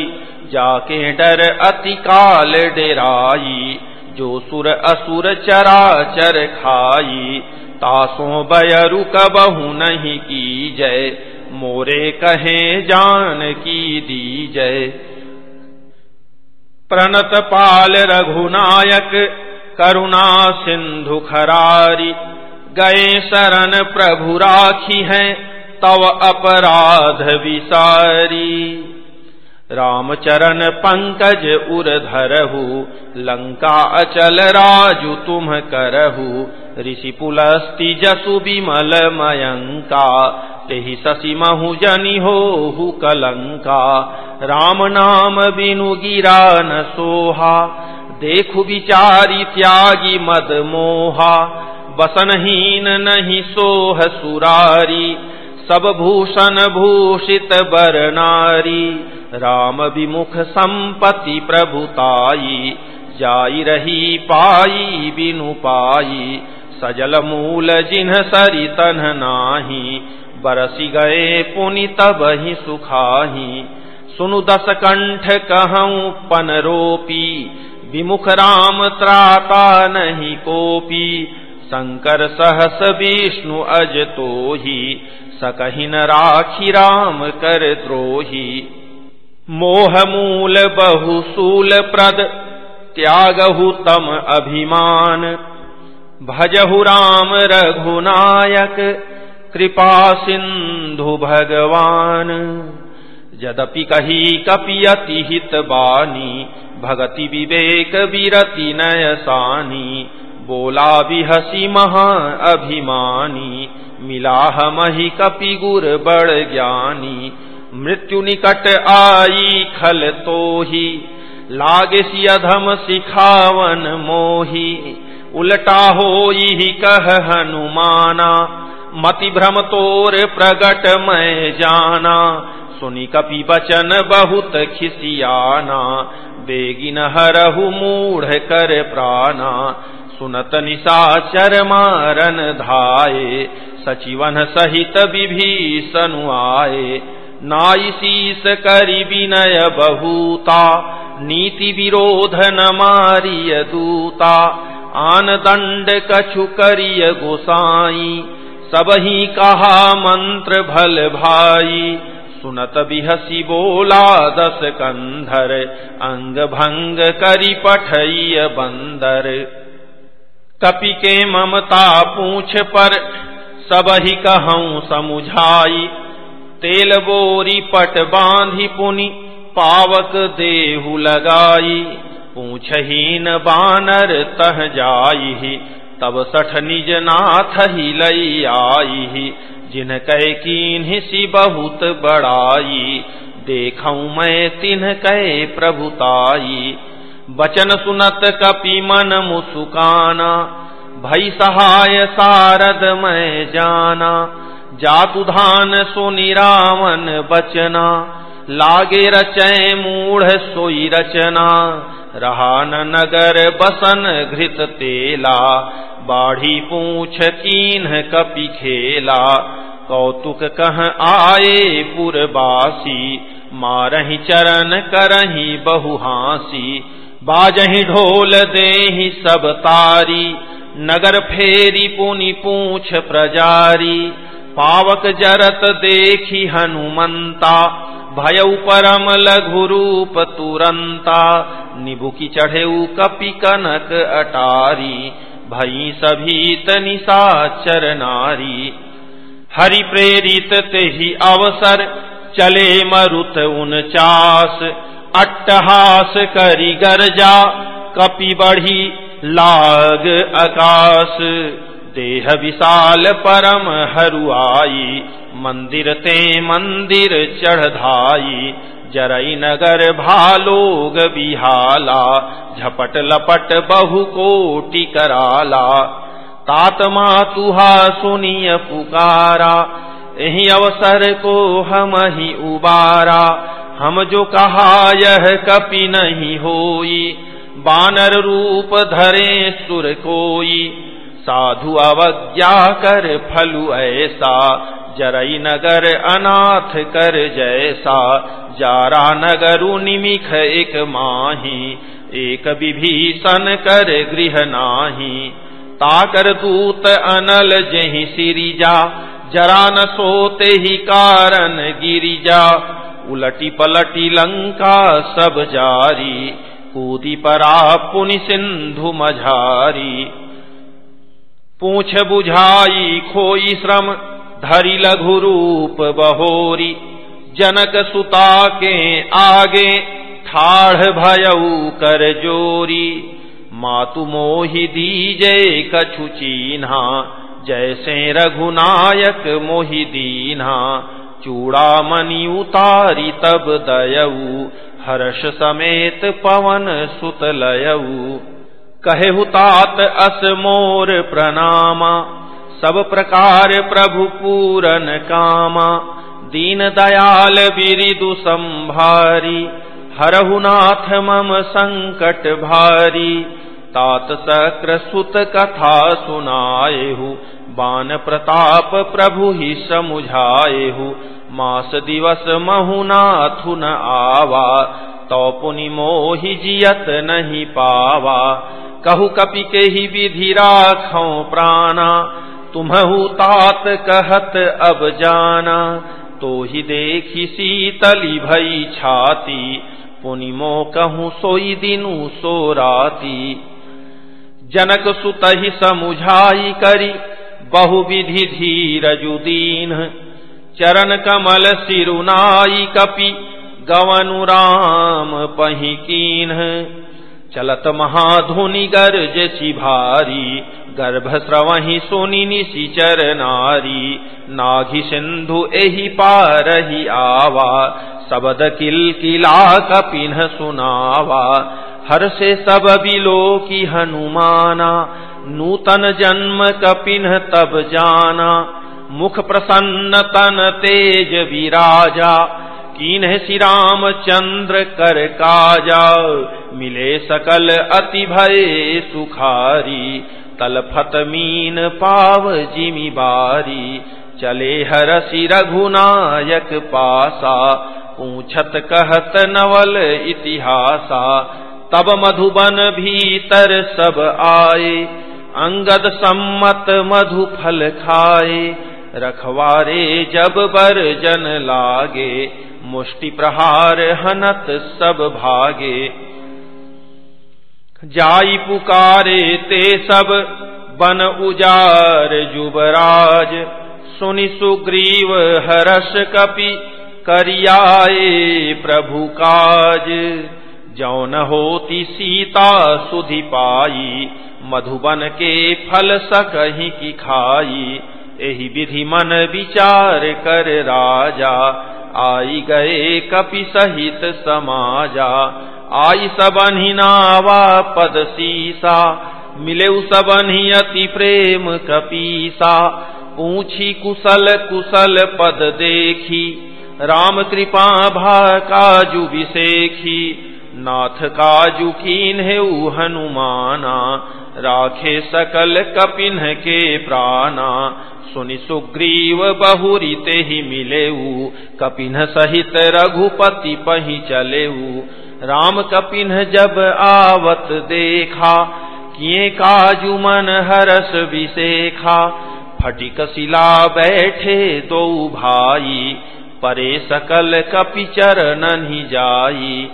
जाके डर अति काल डेराई, जो सुर असुर चरा चर खाई। तासों बयरु कबहु नहीं की जय। मोरे कहे जान की दी जय। प्रणत पाल रघुनायक, करुणा सिंधु खरारी, गए शरण प्रभु राखी है, तव अपराध विसारी। रामचरण पंकज उर धरहु, लंका अचल राजु तुम करहु। ऋषि पुलस्ति जसु विमल मयंका, तेहि शशि महु जनि हो कलंका। राम नाम बिनु गिरा न सोहा, देखु विचारी त्यागी मद मोहा। बसनहीन नहीं सोह सुरारी सब भूषण भूषित बर नारी राम विमुख संपति प्रभुताई जाई रही पाई बिनु पाई, सजल मूल जिन्ह सरी तन नाही, बरसी गए पुनि तब ही सुखाही। सुनु दस कंठ कहूँ पन रोपी, विमुख राम त्राता नहीं कोपी, शंकर सहस विष्णु अज तो ही सकहिन राखी राम कर द्रोही। मोह मूल बहुसूल प्रद, त्यागहु तम अभिमान। भजहु राम रघुनायक, कृपा सिंधु भगवान। यदपि कही कपियति हित बानी, भगति विवेक विरति नयसानी, बोला भी हसी महा अभिमानी। मिला मही कपि गुर बड़ ज्ञानी, मृत्यु निकट आई खल तो ही लागे अधम सिखावन मोही, उलटा हो ही कह हनुमाना। मति भ्रम तोर प्रगट मैं जाना। सुनी कपि बचन बहुत खिसियाना, बेगिन हरहु मूढ़ कर प्राणा। सुनत निशाचर मारन धाये सचिवन सहित विभीषण आए। नाई शीस करी विनय बहुता, नीति विरोध न मारिय दूता। आन दंड कछु करिय गोसाई, सब ही कहा मंत्र भल भाई। सुनत बिहसी बोला दस कंधर, अंग भंग करी पठय बंदर। कपि के ममता पूछ पर सब ही कहूँ, समुझाई। तेल बोरी पट बांधी पुनि, पावक देहु लगाई। पूछहीन बानर तह जाई, तब सठ निज नाथ ही लई आई। ही जिन कह कीन सी बहुत बड़ाई देखऊ मैं तिन्ह कह प्रभुताई। बचन सुनत कपि मन मुसुकाना भई सहाय सारद मैं जाना, जातु धान बचना, लागे रचय मूढ़ सोई रचना, रहा न नगर बसन घृत तेला, बाढ़ी पूछ कीन कपि खेला, कौतुक कह आए पुरबासी, मारही चरण करही बहुहासी, बाजही ढोल देही सब तारी नगर फेरी पुनि पूछ प्रजारी, पावक जरत देखी हनुमंता भय परम लघु रूप तुरंता निबुकी चढ़े कपि कनक अटारी, भई सभी तनिषाचर नारी। हरि प्रेरित ते ही अवसर, चले मरुत उनचास अट्टहास करी गरजा, कपि बढ़ी लाग आकाश, देह विशाल परम हरुआई, मंदिर ते मंदिर चढ़धाई जरई नगर भालोग बिहाला, झपट लपट बहु कोटि कराला। तात तुहा सुनिय पुकारा यही अवसर को हम ही उबारा, हम जो कहा यह कपि नहीं होई। बानर रूप धरे सुर कोई। साधु अवज्ञा कर फलु ऐसा, जरई नगर अनाथ कर जैसा। जारा नगर निमिख एक माही, एक विभीषण कर गृह नाही। ताकर दूत अनल जही सिरिजा, जरा न सोते ही कारण गिरिजा। उलटी पलटी लंका सब जारी कूदी परा पुनि सिंधु मझारी। पूछ बुझाई खोई श्रम, धरी लघु रूप बहोरी। जनक सुता के आगे ठाढ़ भयऊ कर जोरी। मातु मोहि दीजे कछु चीन्हा, जैसे रघुनायक मोहि दीन्हा। चूड़ा मनी उतारी तब दयऊ हर्ष समेत पवन सुत लयऊ कहे हुतात अस मोर प्रणामा, सब प्रकार प्रभु पूरन कामा। दीन दयाल बिरिदु संभारी हरहुनाथ मम संकट भारी। तात सक्र सुत कथा सुनाएहु बान प्रताप प्रभु ही समुझाएहु। मास दिवस महुनाथु न आवा तो पुनि मोहि जियत नहीं पावा। कहु कपि के ही विधि राखो प्राणा, तुम्हु तात कहत अब जाना। तो ही देखी शीतली भई छाती, पुनिमो कहूँ सोई दिनु सो राती। जनक सुत ही समुझाई करी, बहु विधि धीरजुदीन चरण कमल सिरुनाई कपि, गवनु राम पही कीन। चलत महाधुनि गर्ज भारी गर्भ स्रवही सुनि निशिचर नारी। नाघि सिंधु एहि पारही आवा, सबद किल किला कपिन सुनावा। हर से सब बिलो की हनुमाना, नूतन जन्म कपिन तब जाना। मुख प्रसन्न तन तेज विराजा, कीन श्री राम चंद्र कर काजा। मिले सकल अति भय सुखारी, तलफत मीन पाव जिमी बारी। चले हरसि रघुनायक पासा, पूछत कहत नवल इतिहासा। तब मधुबन भीतर सब आए, अंगद सम्मत मधु फल खाए। रखवारे जब बर जन लागे, मुष्टि प्रहार हनत सब भागे। जाई पुकारे ते सब, बन उजार जुबराज। सुनि सुग्रीव हरस कपि, करियाए प्रभु काज। जौन होती सीता सुधि पाई, मधुबन के फल सकही की खाई। यही विधि मन विचार कर राजा। आई गए कपि सहित समाजा। आई सबनि नावा पद सीसा। मिले सबनि अति प्रेम कपीसा। पूछी कुशल कुशल पद देखी। राम कृपा भा काजु विशेखी नाथ काजु कीन हनुमाना। राखे सकल कपिन के प्राणा। सुनि सुग्रीव बहुरी ते ही मिलेऊ, कपिन सहित रघुपति पही चलेऊ। राम कपिन जब आवत देखा, किए काजु मन हरस विशेखा फटिक शिला बैठे दो भाई, परे सकल कपि चरण जाई।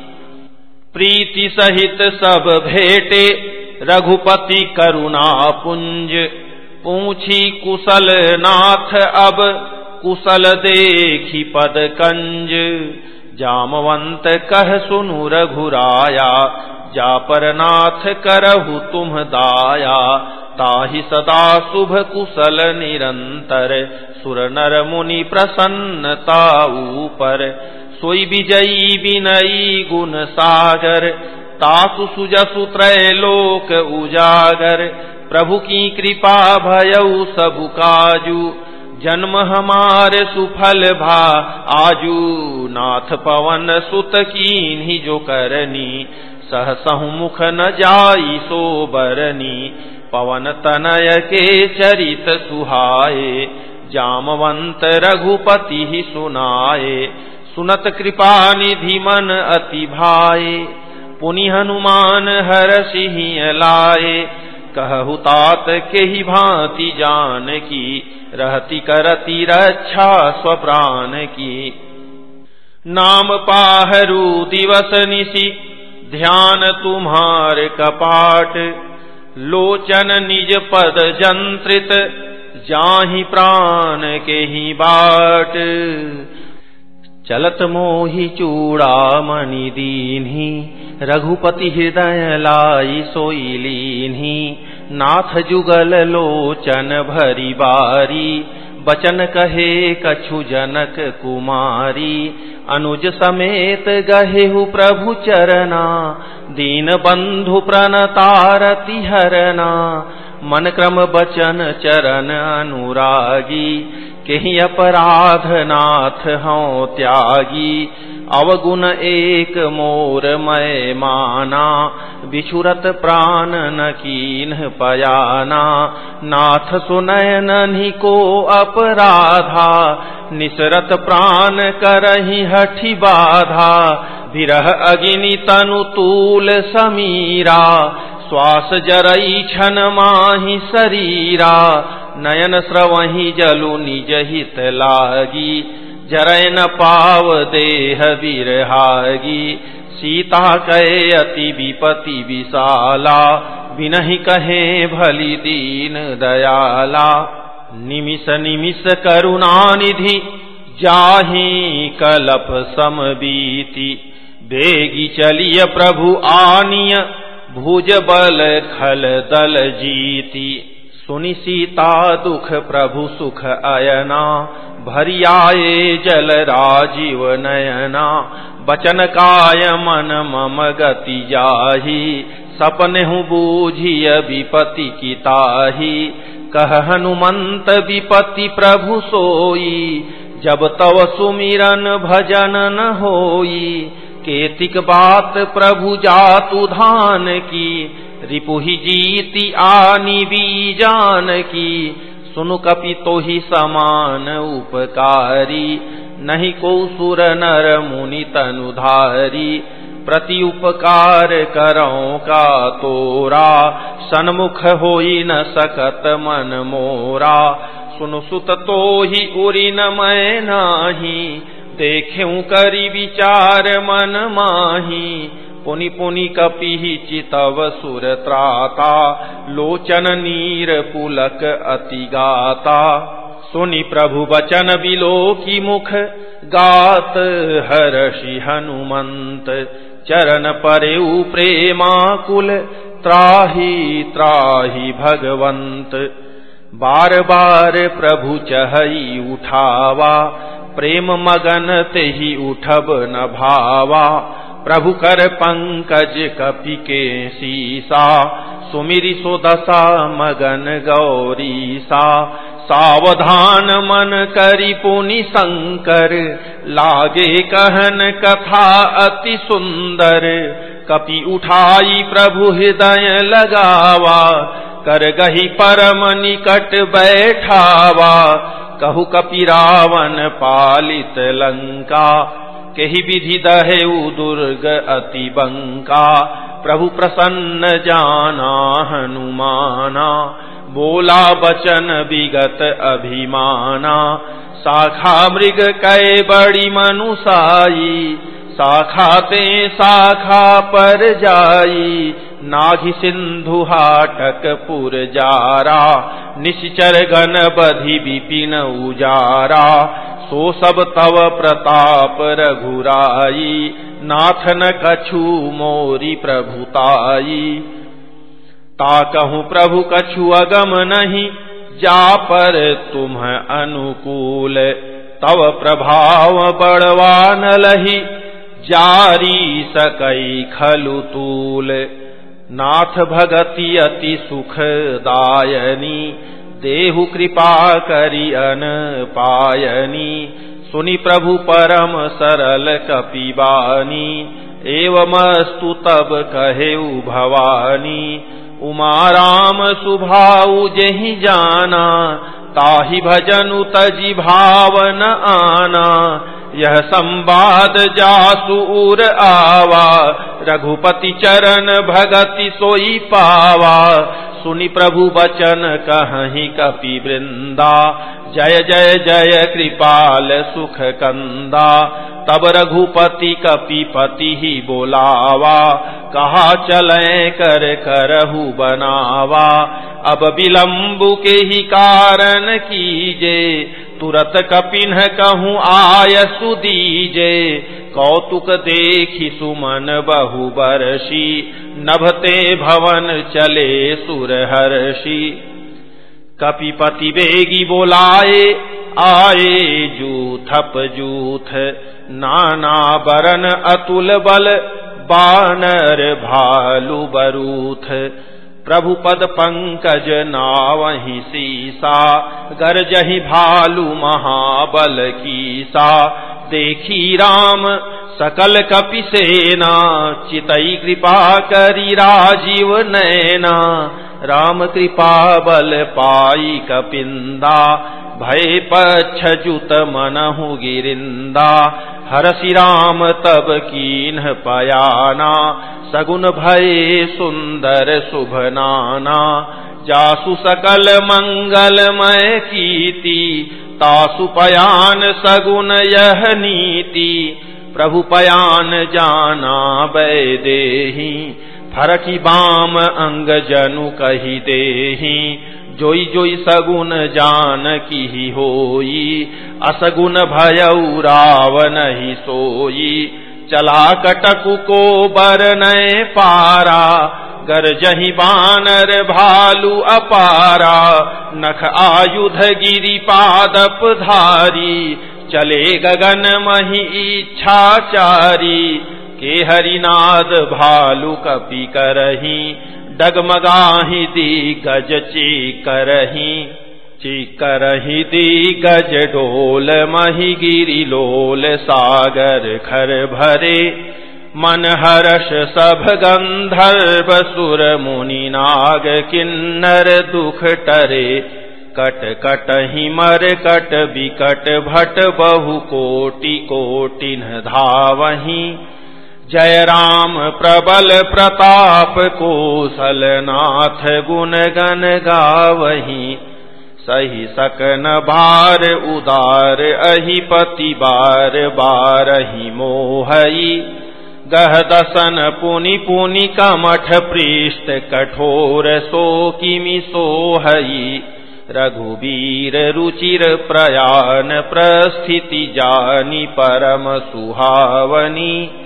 प्रीति सहित सब भेटे रघुपति करुणा पुंज। पूछी कुशल नाथ अब, कुशल देखी पद कंज। जामवंत कह सुनु रघुराया, जा पर नाथ करहु तुम दाया। ताहि सदा शुभ कुशल निरंतर, सुर नर मुनि प्रसन्नता ऊपर। सोई विजयी विनयी गुण सागर तासु सुजसु त्रय लोक उजागर। प्रभु की कृपा भयऊ सबु काजू। जन्म हमारे सुफल भा। आजू नाथ पवन सुत की जो करनी। सहसहु मुख न जाई सो बरनी। पवन तनय के चरित सुहाए। जामवंत रघुपति ही सुनाए। सुनत कृपा निधि मन अति भाए। पुनि हनुमान हर सिंह लाए। कहु तात के ही भांति जान की, रहती करती रक्षा स्वप्राण की। नाम पाहरू दिवस निशि ध्यान तुम्हार कपाट। लोचन निज पद जंत्रित, जाहि प्राण के ही बाट। चलत मोहि चूड़ा मणि दीन्ही, रघुपति हृदय लाई सोई नाथ जुगल लोचन भरी बारी, बचन कहे कछु जनक कुमारी, अनुज समेत गहेहु प्रभु चरना दीन बंधु प्रणतारति हरना, मन क्रम बचन चरण अनुरागी कही अपराध नाथ हों त्यागी, अवगुण एक मोर मय माना बिछुरत प्राण न कीन पयाना। नाथ सुनयन को अपराधा, निसरत प्राण करही हठि बाधा। विरह अग्नि तनु तूल समीरा, श्वास जरई छन माही शरीरा। नयन स्रवही जलु निज हित लागी। जरय न पाव देह विरहागी। सीता कहे अति विपति विशाला। बिनहि कहे भली दीन दयाला। निमिष निमिष करुणानिधि, जाही कलप समबीति। बेगी चलिय प्रभु आनिय, भुज बल खल दल जीती। सुनि सीता दुख प्रभु सुख अयना, भरियाए जल राजीव नयना। बचन काय मन मम गति जाही, सपन हूँ बूझिय विपति की ताही। कह हनुमंत, विपति प्रभु सोई, जब तव सुमिरन भजन न होई। केतिक बात प्रभु जातु धान की रिपुहि जीति आनी बीजान की सुनु कपि तो ही समान उपकारी। नहीं को सुर नर मुनि तनुधारी प्रति उपकार करो का तोरा। सन्मुख हो न सकत मन मोरा। सुन सुत तो ही उरी न मैं नाही। देखे करी विचार मन माही। पुनि पुनि कपि चितव सुर त्राता लोचन नीर पुलक अति गाता सुनि प्रभु बचन बिलो की मुख, गात हर्षि हनुमंत चरण परे प्रेमाकुल, त्राही त्राही भगवंत बार बार प्रभु चहई उठावा, प्रेम मगन ते ही उठब न भावा। प्रभु कर पंकज कपि के सीसा, सुमिरी सुदशा मगन गौरी सा सावधान मन करी पुनि शंकर, लागे कहन कथा अति सुंदर। कपि उठाई प्रभु हृदय लगावा, कर गही परम निकट बैठावा। कहु कपि रावण पालित लंका केहि विधि दहे दुर्ग अति बंका। प्रभु प्रसन्न जाना हनुमाना। बोला बचन विगत अभिमाना। शाखा मृग कै बड़ी मनुसाई। शाखा ते शाखा पर जाई, नाघि सिंधु हाटक पुर जारा, निश्चर गण बधि विपिन उजारा। सो सब तव प्रताप रघुराई, नाथन कछु मोरी प्रभुताई ता कहूँ, प्रभु कछु अगम नहीं, जा पर तुम अनुकूल। तव प्रभाव बड़वान लही जारी सकई खलु तूल। नाथ भगति अति सुखदायनी, देहु कृपा करी अन पायनी सुनि प्रभु परम सरल कपिबानी, एवमस्तु तब कहे भवानी। उमा राम सुभाऊ जही जाना, ताहि भजनु तजी भावन आना। यह संवाद जासूर आवा। रघुपति चरण भगति सोई पावा। सुनि प्रभु बचन कहीं कपि वृंदा जय जय जय कृपाल सुख कंदा तब रघुपति कपिपति ही बोलावा। कहा चले कर करहु बनावा। अब विलम्बु के ही कारण कीजे। तुरत कपिन कहूँ, आय सुदीजे। कौतुक देखी सुमन बहु बरसी नभते भवन चले सुरहर्षि। कपिपति बेगी बोलाए, आए जूथप जूथ। नाना बरन अतुल बल, बानर भालु बरूथ। प्रभु पद पंकज नावही सीसा, गरजही भालू महाबल की सा देखी राम, सकल कपि सेना, चितई कृपा करी राजीव नैना राम कृपा बल पाई कपिंदा भय जुत मनहु गिरिंदा हरसि राम तब कीन पयाना। सगुन भय सुंदर शुभ नाना जासु सकल मंगलमय कीति तासु पयान सगुन यह नीति। प्रभु पयान जाना बै देही फरकी बाम अंग जनु कही देही। जोई जोई सगुन जान की ही होई, असगुन भयऊ रावण ही सोई। चला कटकु को बर पारा, गर जही बानर भालू अपारा। नख आयुध गिरी पादप धारी, चले गगन मही इच्छाचारी के हरिनाद भालू कपि करही डगमगाही दी गज ची करही ची करही दी गज डोल मही गिरी लोल सागर खर भरे। मन हर्ष सभ गंधर्व सुर मुनि नाग किन्नर दुख टरे। कट कट हिमर कट बिकट भट बहु कोटि कोटिन धावही। जय राम प्रबल प्रताप कोसल नाथ गुण गण गावही। सही सकन भार उदार, अहि पति बार बारही मोहई गह दसन पुनि पुनि कमठ पृष्ठ, कठोर सो किमि सोहई रघुवीर रुचिर प्रयान प्रस्थिति जानी परम सुहावनी।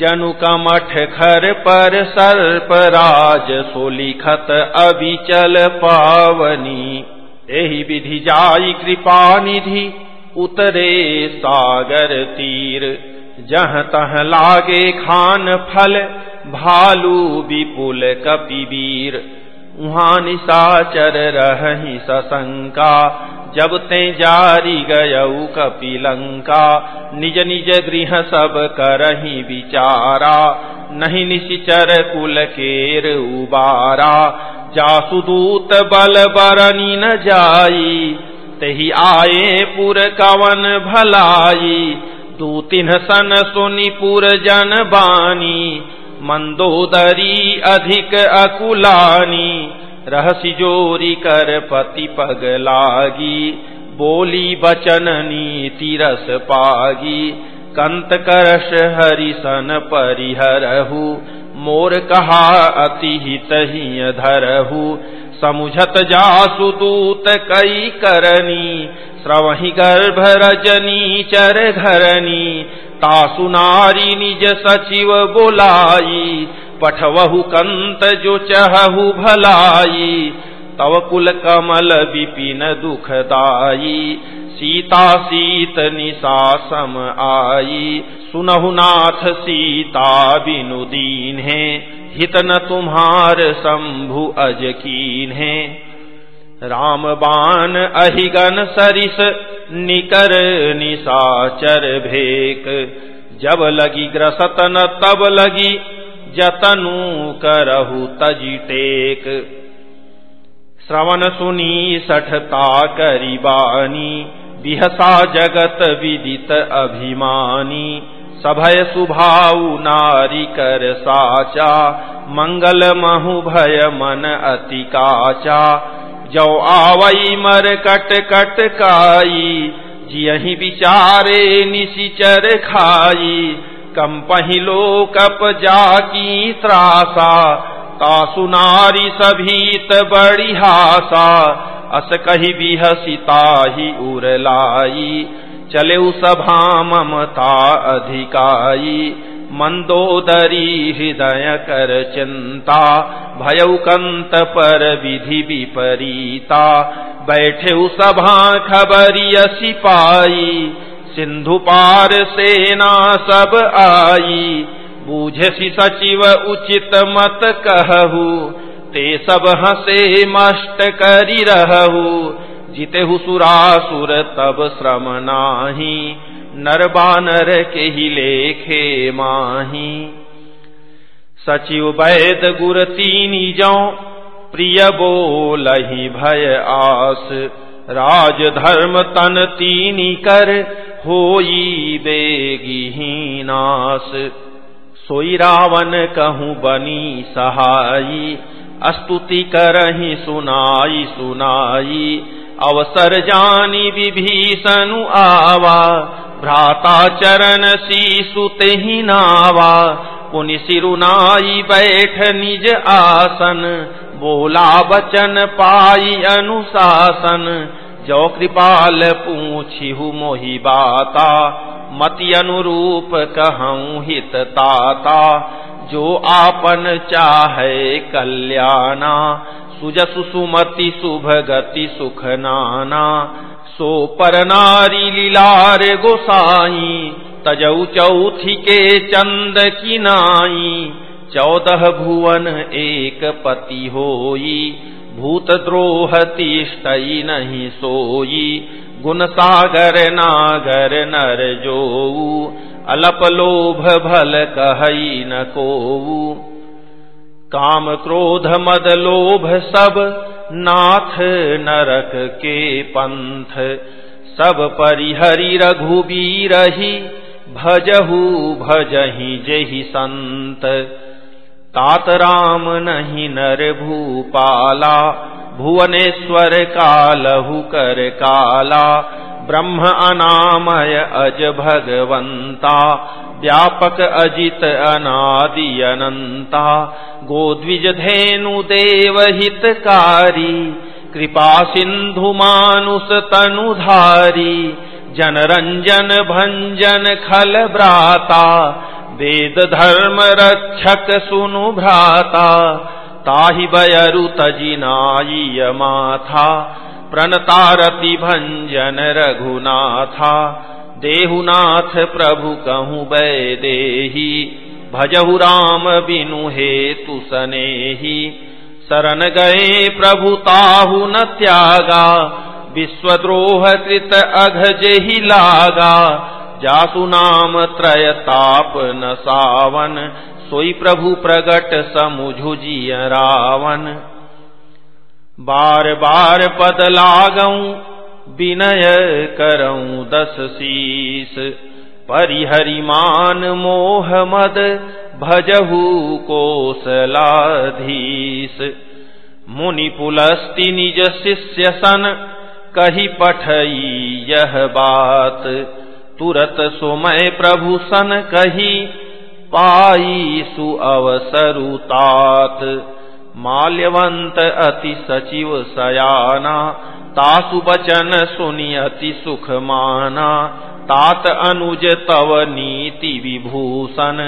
जनु कमठ खर पर सर्प राज सोलिखत अभिचल पावनी। एहि विधि जाई कृपा निधि, उतरे सागर तीर। जह तह लागे खान फल, भालू विपुल कपिवीर। उहाँ निशाचर रही सशंका जब ते जारी गयऊ कपिलंका निज निज गृह सब करही विचारा। नहीं निशिचर कुल केर उबारा। जासुदूत बल बरनी न जाई। तही आए पुर कवन भलाई। दू तिन सन सुनि जन बानी। मंदोदरी अधिक अकुलानी। रहसी जोरी कर पति पग लागी, बोली बचन नीति रस पागी। कंत करश हरिसन परिहरहु, मोर कहा अति हित धरहु। समुझत जासु दूत कई करनी श्रवही गर्भ रजनी चर घरनी। तासु नारी निज सचिव बोलाई पठवहु कंत जो चहु भलाई, तव कुल कमल विपिन दुखदाई सीता सीत निशा सम आई, सुनहु नाथ सीता बिनु दीन है। हित न तुम्हार शंभु अजकीन है। राम बान अहिगन सरिस, निकर निशाचर भेक। जब लगी ग्रसतन तब लगी जतनु करहु तजी टेक। श्रवण सुनी सठता करीबानी बिहसा जगत विदित अभिमानी। सभय सुभाऊ नारी कर साचा, मंगल महु भय मन अति काचा। जो आवई मर कट कट काई, जियही विचारे निशिचर खाई। कम पहिलो कप जाकी त्रासा, तासु नारी सभीत बड़ी हासा। अस कही बिहसिता ही उरलाई चले सभा ममता अधिकाई। मंदोदरी हृदय कर चिंता भयउकंत पर विधि विपरीता। बैठे सभा खबरिय सिपाई सिंधु पार सेना सब आई। बूझसी सचिव उचित मत कहू। ते सब हसे मष्ट करी रहू। जिते सुरासुर, तब श्रम नाही। नर बानर के ही लेखे माही। सचिव वैद गुर तीनी जौ। प्रिय बोलही भय आस। राज धर्म तन तीनी कर। होई बेगी नास सोई रावण कहूँ बनी सहाई, अस्तुति करही सुनाई सुनाई। अवसर जानी विभीषणु आवा, भ्राता चरण शीसुत ही नावा। पुनि सिरुनाई बैठ निज आसन, बोला बचन पाई अनुशासन। जो कृपाल पूछिहु मोहि बाता, मति अनुरूप कहूँ हित ताता। जो आपन चाहे कल्याणा, सुजसु सुमति शुभ गति सुख नाना। सो पर नारी लीलार गोसाई तजऊ चौथी के चंद की नाई। चौदह भुवन एक पति होई भूत द्रोह तिष्ठई नहीं सोई गुण सागर नागर, नर जो अलप लोभ भल कहई न को काम क्रोध मद लोभ सब नाथ, नरक के पंथ। सब परिहरि, रघुबीरही, भजहु, भजही, जही संत। तात राम नहीं नर भूपाला, भुवनेश्वर कालहु कर काला। ब्रह्म अनामय अज भगवंता, व्यापक अजित अनादि अनंता। गोद्विज धेनु देव हितकारी, कृपा सिंधु मानुष तनुधारी। जनरंजन भंजन खल ब्राता वेद धर्म रक्षक सुनु भ्राता, ताहि बयरु तजिनाई माथा प्रणतारति भंजन रघुनाथा, देहुनाथ प्रभु कहूँ देही भजहु राम बिनु हेतु सनेही, शरण गए प्रभु ताहु न त्यागा, विश्वद्रोह कृत अघ जेहि लागा जासु नाम त्रय ताप न सावन, सोई प्रभु प्रगट समुझु जिय रावन बार बार पद लागऊ, विनय करऊं दस शीस। परिहरिमान मोह मद, भजहु कोसलाधीश मुनि पुलस्ति निज शिष्य सन, कही पठई यह बात। तुरत सुमय प्रभु सन कही पाई सु अवसरुतात माल्यवंत अति सचिव सयाना, तासु बचन सुनि अति सुख माना तात अनुज तव नीति विभूषण,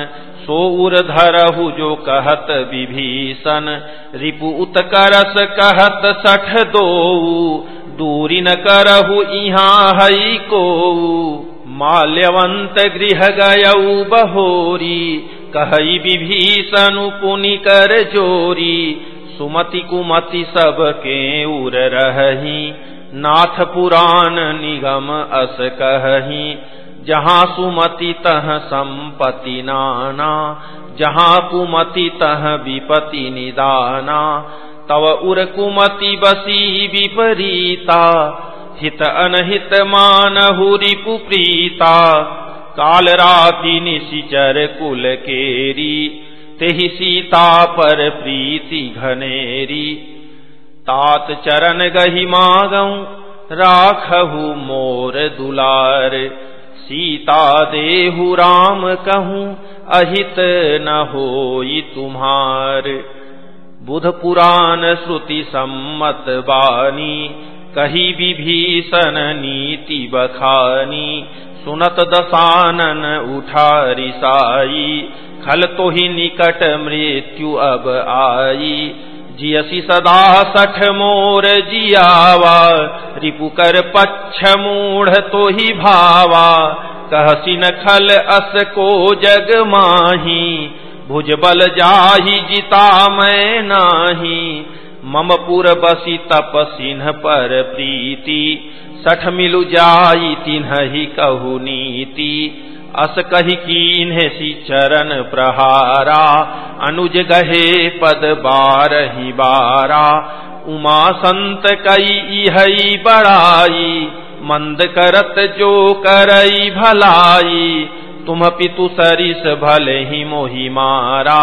सो उर धरहु जो कहत विभीषण। रिपु उत्करस कहत सठ दो दूरी न करहु इहाँ हई को माल्यवंत गृह गयऊ बहोरी कहई विभीषण पुनि कर जोरी, सुमति कुमति सब के उर रही नाथ पुराण निगम अस कही जहाँ सुमति तह संपति नाना, जहाँ कुमति तह विपति निदाना, तव उर कुमति बसी विपरीता हित अनहित मानहु रिपु प्रीता काल राति निशिचर कुल केरी। तेहि सीता पर प्रीति घनेरी। तात चरण गही मागऊ, राखहु मोर दुलार। सीता देहु राम कहूँ, अहित न होई तुम्हार। बुध पुराण श्रुति सम्मत बानी कही विभीषण नीति बखानी, सुनत दसानन उठा रिसाई खल तो ही निकट मृत्यु अब आई। जियसी सदा सठ मोर जियावा रिपुकर पक्ष मूढ़ तो ही भावा। कहसी न खल अस को जग माही, भुज बल जाही जिता मैं नाही। मम पुर बसी तप सिन्ह पर प्रीति, सठ मिलु जाई तिन्ह ही कहु नीति। अस कही कीन्हे सी चरण प्रहारा, अनुज गहे पद बारही बारा। उमा संत कई इहई बड़ाई, मंद करत जो करई भलाई। तुम पितु सरिस भले ही मोहि मारा।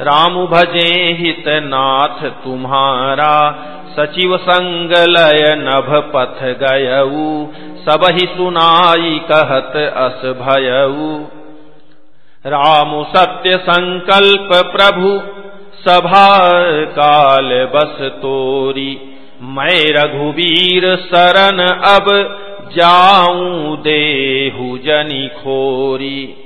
राम भजे हित नाथ तुम्हारा, सचिव संग लय नभ पथ गयऊ, सब ही सुनाई कहत अस भयऊ। राम सत्य संकल्प प्रभु, सभा काल बस तोरी, मैं रघुवीर शरण अब जाऊँ देहु जनी खोरी।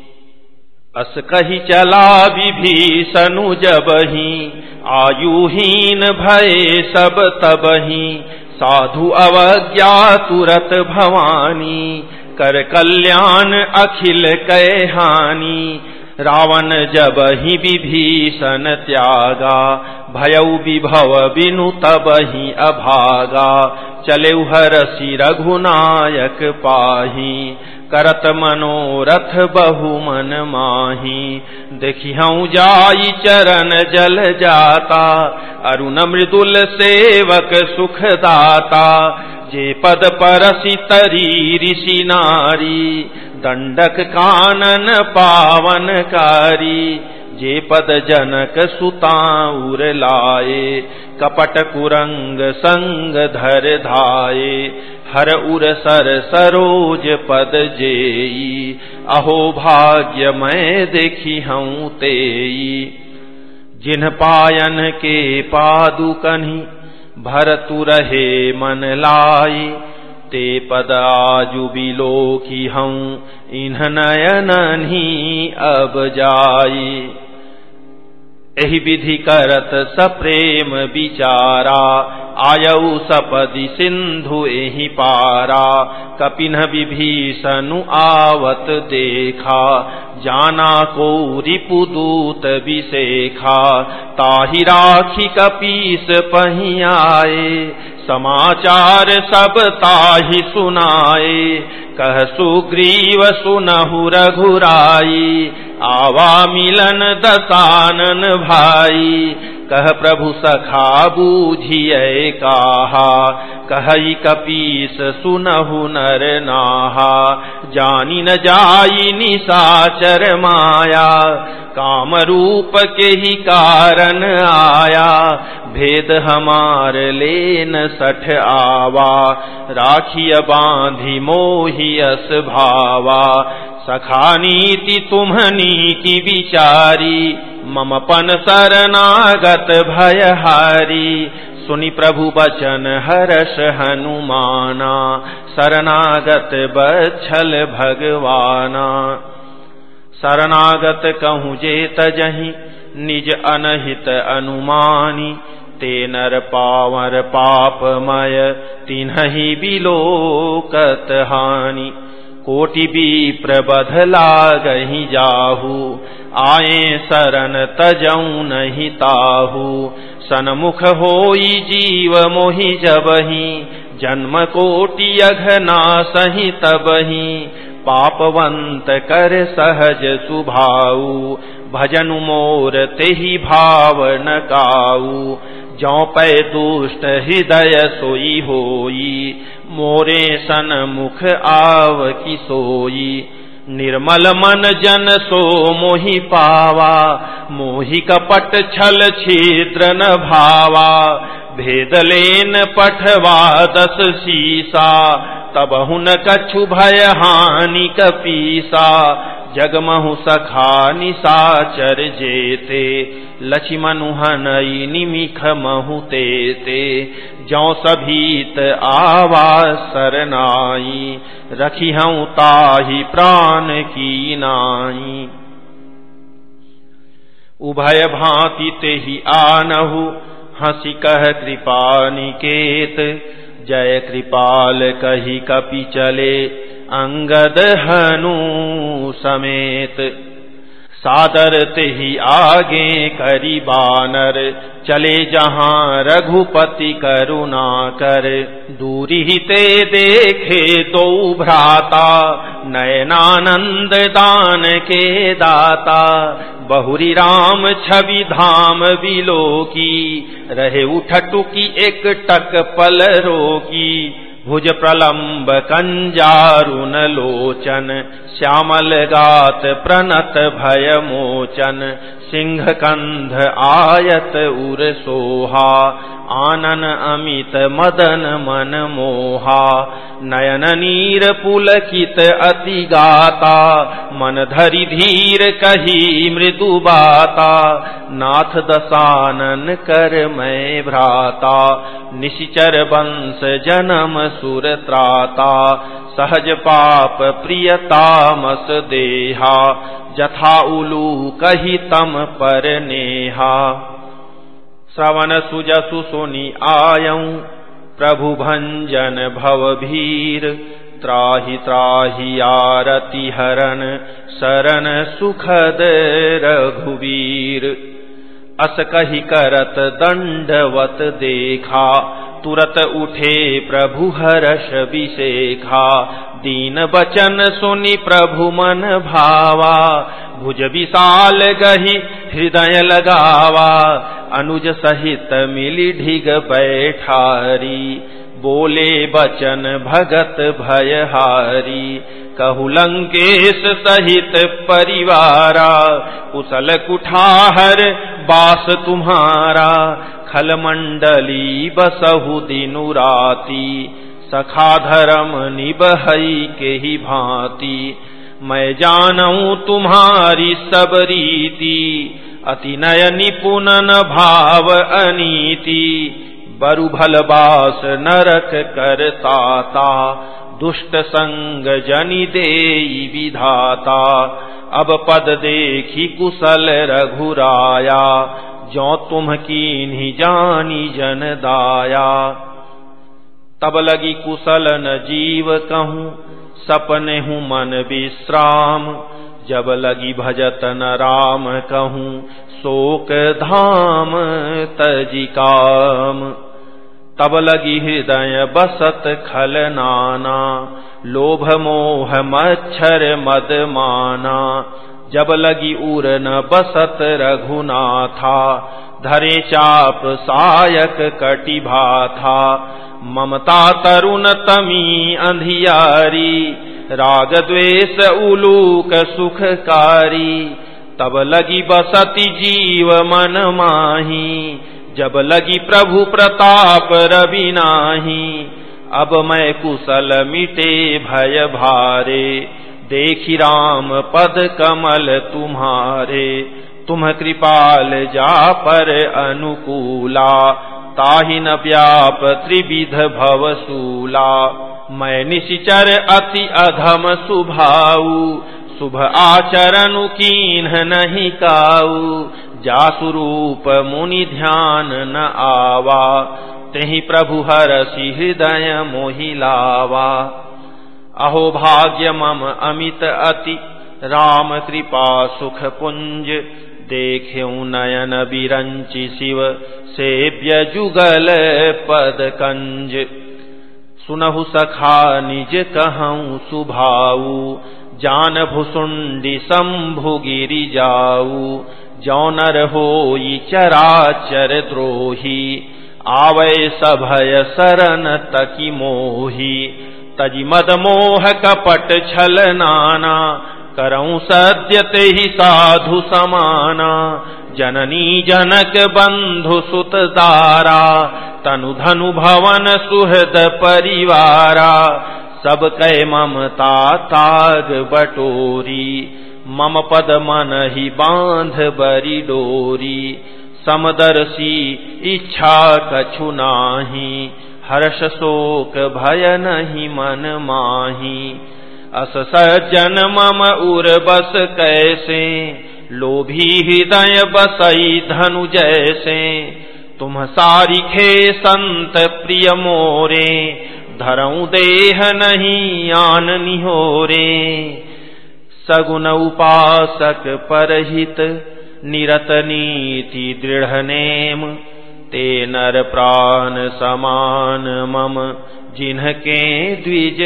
अस कही चला विभीषणु जबही आयुहीन भय सब तबही साधु अवज्ञा तुरत भवानी, कर कल्याण अखिल कै हानि। रावण जब ही विभीषण त्यागा भयउ विभव बिनु तब ही अभागा। चले हरसी रघुनायक पाही। करत मनोरथ बहु मन माही। देखी हूँ जाई चरण जल जाता, अरुण मृदुल सेवक सुखदाता। जे पद परसी तरी ऋषि नारी, दंडक कानन पावनकारी। जे पद जनक सुताउर लाए, कपट कुरंग संग धर धाये हर उर सर सरोज पद जेई। अहो भाग्य मैं देखी हूँ तेई। जिन पायन के पादुकनि भरतु रहे मन लाई। ते पद आजु बिलो की हूँ इन्ह नयन ही अब जाई। एहि विधि करत सप्रेम विचारा। आयऊ सपदि सिंधु एहि पारा। कपिन विभीषणु आवत देखा। जाना को रिपुदूत विशेखा। ताहि राखी कपीस पहियाए। समाचार सब ताहि सुनाए। कह सुग्रीव सुनहु रघुराई। आवा मिलन दसानन भाई। कह प्रभु सखा बूझिए कहा। कहई कपीस सुनहु नर नाहा। जानी न जाई निशाचर माया। काम रूप के ही कारण आया। भेद हमार लेन सठ आवा। राखिय बांधी मोहियस भावा। सखा नीति तुम्हनी की विचारी ममपन शरणागत भयहारी। सुनि प्रभु बचन हर्ष हनुमाना, शरणागत बछल भगवाना। शरणागत कहूँ जे तजही निज अनहित अनुमानी। ते नर पावर पापमय तिन्हि बिलोकत हानि। कोटि भी प्रबध लागही जाहू। आए शरण तजऊ नहीं ताहू। सनमुख होई जीव मोहि जबही। जन्म कोटि अघना सही तबही। पापवंत कर सहज सुभाऊ। भजन मोर तेहि भाव न काऊ जौ पै दुष्ट हृदय सोई होई। मोरे सन मुख आव की सोई। निर्मल मन जन सो मोहि पावा। मोहि कपट छल छिद्र न भावा। भेद लेन पठवा दस सीसा, तब हुन कछु भय हानि कपीसा। जगमहु सखा निसाचर जेते लक्ष्मणु हनई निमिख महु तेते। जौ सभीत आवा सरनाई रखी हूँ ताही प्राण की नाई। उभय भांति ते ही आनहु हँसी कह कृपा निकेत जय कृपाल कही कपि चले अंगद हनु समेत। सादर ते ही आगे करी बानर चले जहाँ रघुपति करुणा कर। दूरी ही ते देखे दो भ्राता, नयनानंद दान के दाता। बहुरी राम छवि धाम बिलो की रहे उठटुकी एक टक पल रोकी। भुज प्रलम्ब कंजारुन लोचन श्यामल गात प्रणत भय मोचन सिंह कंध आयत उर सोहा, आनन अमित मदन मन मोहा। नयन नीर पुलकित अति गाता मन धरि धीर कही मृदु बाता। नाथ दसानन कर मैं भ्राता, निशिचर वंश जन्म सुर त्राता। सहज पाप प्रियतामस देहा, जथा उलू कही तम पर नेहा। श्रवण सुजसु सुनि आयऊ प्रभु भंजन भव भीर त्राहि त्राहि आरति हरण, शरण सुखद रघुवीर। अस कही करत दंडवत देखा तुरत उठे प्रभु हर्ष विशेखा। दीन बचन सुनि प्रभु मन भावा। भुज विशाल गही हृदय लगावा। अनुज सहित मिली ढिग बैठारी। बोले बचन भगत भयहारी। कहु लंकेश सहित परिवारा। कुशल कुठाहर बास तुम्हारा। खल मंडली बसहु दिनु राती सखा धर्म निबहई के ही भांति। मैं जानू तुम्हारी सब रीति, अति नय निपुणन भाव अनीति। बरु भलबास नरक करताता दुष्ट संग जनि दे विधाता। अब पद देखी कुशल रघुराया जो तुम की नहीं जानी जन दाया तब लगी कुशल न जीव कहूँ, सपने हूँ मन विश्राम। जब लगी भजत न राम कहूँ, शोक धाम तजिकाम तब लगी हृदय बसत खल नाना, लोभ मोह मच्छर मद माना। जब लगी उर न बसत रघुनाथा, धरे चाप सायक कटिभा था ममता तरुण तमी अंधियारी, राग द्वेष उलूक सुखकारी। तब लगी बसती जीव मन माही, जब लगी प्रभु प्रताप रवि नाही। अब मैं कुशल मिटे भय भारे। देखी राम पद कमल तुम्हारे, तुम कृपाल जा पर अनुकूला, ताहि न व्याप त्रिविध भवसूला मैं निशिचर अति अधम सुभाऊ, शुभ आचरण कीन नहीं काऊ। जासुरूप मुनि ध्यान न आवा, तेहि प्रभु हरसि हृदय मोहिलावा अहो भाग्य मम अमित अति। राम कृपा सुख पुंज। देख्यू नयन बिरंचि शिव। सेव्य जुगल पद कंज सुनहु सखा निज कहूँ सुभाऊ। जान भुसुंडी शंभु गिरी जाऊ जौनर हो चराचर द्रोही। आवै सभय सरन तकी मोही। तजि मद मोह कपट छल नाना, करऊं सद्यते ही साधु समाना। जननी जनक बंधु सुत दारा, तनु धनु भवन सुहृद परिवारा। सब कै ममता ताग बटोरी, मम पद मन ही बाँध बरी डोरी। समदर्शी इच्छा कछु नाही हर्ष शोक भय नहीं मन माही। अस सज्जन मम उर बस कैसे? लोभी हृदय बसई धनु जैसे। तुम सारिखे संत प्रिय मोरे, धरऊ देह नहीं आन निहोरे। सगुन उपासक परहित, निरत नीति दृढ़ नेम। ते नर प्राण समान मम, जिन्हके द्विज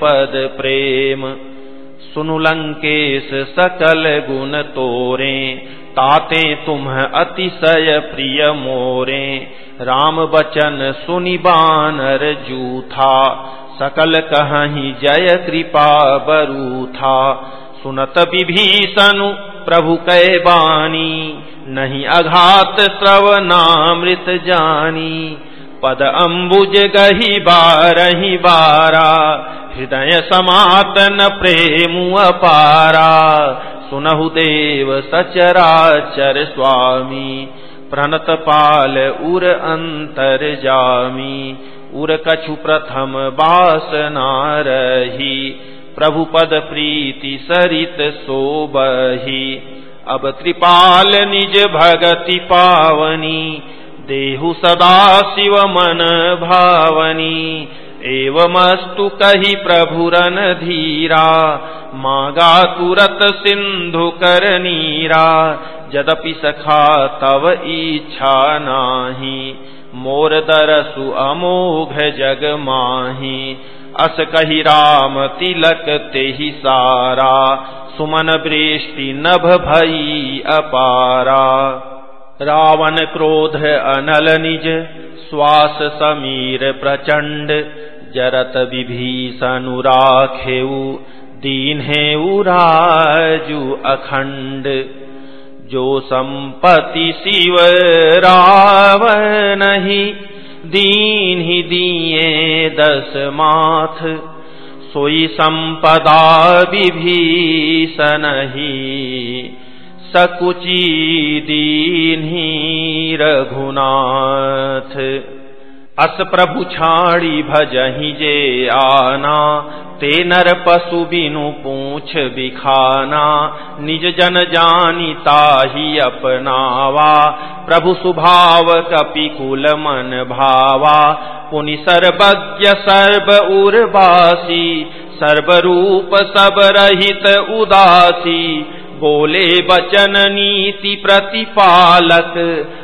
पद प्रेम। सुनु लंकेश सकल गुण तोरे, ताते तुम अतिशय प्रिय मोरे। राम बचन सुनि बानर जूथा, सकल कहीं जय कृपा बरू था सुनत विभीषणु, प्रभु कै बानी नहीं अघात श्रवनामृत जानी। पद अम्बुज गही बारही बारा, हृदय समातन प्रेम अपारा। सुनहु देव सचराचर स्वामी, प्रणत पाल उर अंतर जामी। उर कछु प्रथम बासना रही प्रभु पद प्रीति सरित सोबही। अब कृपाल निज भगति पावनी, देहु सदा शिव मन भावनी। एवमस्तु कही प्रभुरन धीरा, मागा तुरत सिंधु कर नीरा। जदपि सखा तव इच्छा नाही, मोर दरसु अमोघ जग माही। अस कही राम तिलक ते सारा, सुमन वृष्टि नभ भई अपारा। रावण क्रोध अनल निज श्वास समीर प्रचंड, जरत विभीषणु राखेऊ दीन है उराजु अखंड। जो संपत्ति शिव रावण ही दीन ही दिए दस माथ सोई संपदा विभीषण ही सकुची दीन ही रघुनाथ। अस प्रभु छाड़ी भजही जे आना, ते नर पशु बिनु पूछ बिखाना, निज जन जानी ताही अपनावा, प्रभु सुभाव कपि कुल मन भावा। पुनि सर्वज्ञ सर्व उर्वासी, सर्वरूप सब रहित उदासी बोले बचन नीति प्रतिपालक,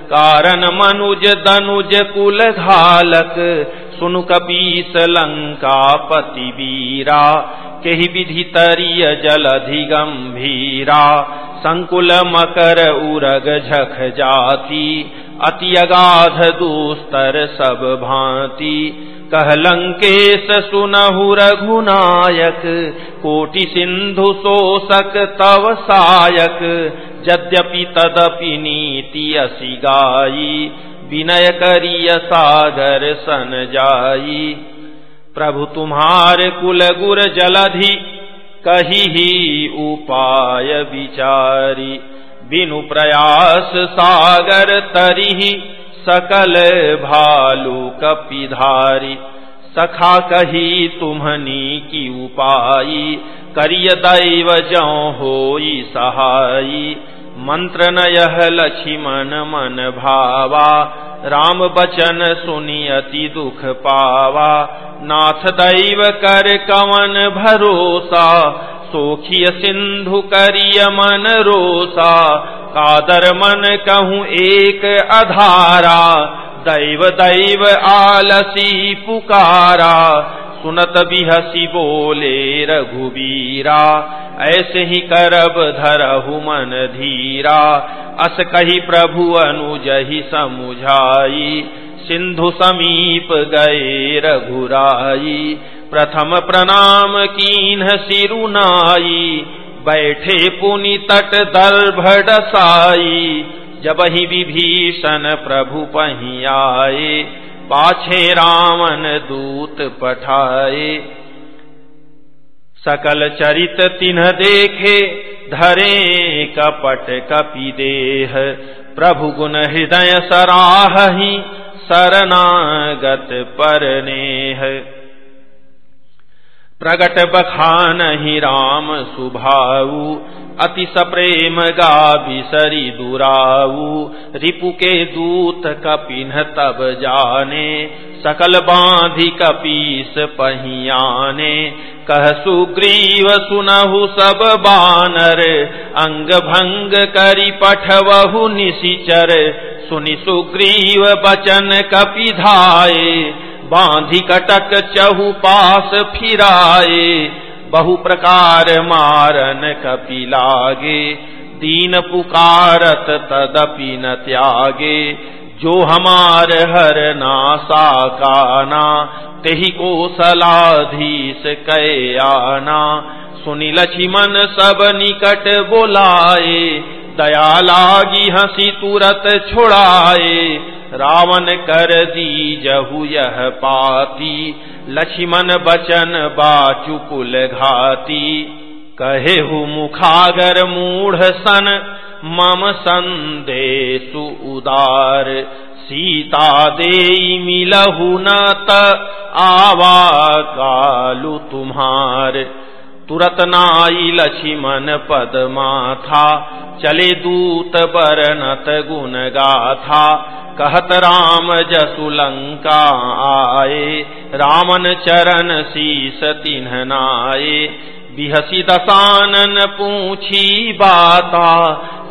कारण मनुज दनुज कुल धालक। सुनु कपीस लंका पति वीरा, कही विधि तरिय जलधि गंभीरा संकुल मकर उरग झख जाती, अति अगाध दूस्तर सब भांति। कहलंकेश सुनहु रघुनायक, कोटि सिंधु शोषक तव सायक, यद्यपि तदपि नीति असि गाई विनय करिय सागर सन जाई प्रभु तुम्हार कुल गुर जलधि कही ही उपाय विचारी। बिनु प्रयास सागर तरिही सकल भालू कपिधारी, सखा कही तुम्हनी की उपाई करिय दैव जौ हो सहाई मंत्र नयह लक्ष्मण मन भावा, राम बचन सुनी अति दुख पावा। नाथ दैव कर कवन भरोसा सोखिय सिंधु करिय मन रोसा कादर मन कहूँ एक अधारा। दैव दैव आलसी पुकारा। सुनत बिहसी बोले रघुबीरा। ऐसे ही करब धरहु मन धीरा। अस कही प्रभु अनुजहि समुझाई। सिंधु समीप गए रघुराई। प्रथम प्रणाम कीन सिरुनाई, बैठे पुनि तट दर्भ डसाई जब ही विभीषण प्रभु पही आए, पाछे रावण दूत पठाए। सकल चरित तिन्ह देखे, धरे कपट कपि देह। प्रभु गुण हृदय सराह शरणागत पर नेह प्रगट बखान ही राम सुभाऊ अति सप्रेम गा बिसरी दुराऊ रिपु के दूत कपिन तब जाने, सकल बांधि कपीस पहियाने। कह सुग्रीव, सुनहु सब बानर अंग भंग करी पठवहु निशिचर। सुनि सुग्रीव, बचन कपिधाए बांधि कटक चहु पास फिराए बहु प्रकार मारन कपिलागे दीन पुकारत तदपि न त्यागे, जो हमार हर नासा काना, तेहि को सलाधीस कै आना। सुनि लक्ष्मण सब निकट बोलाए दया लागी हँसी तुरत छुड़ाए, रावण कर दी जहु यह पाती, लक्ष्मण बचन बाचुकुल घाती। कहे हु मुखागर मूढ़ सन, मम संदेशु उदार। सीता दे मिलहु न त आवा कालु तुम्हार। तुरत नाई लक्ष्मण पद माथा चले दूत बरनत गुण गाथा कहत राम जसु लंका आए, रामन चरण शीस तिन्ह नाये बिहसी दसानन पूछी बाता,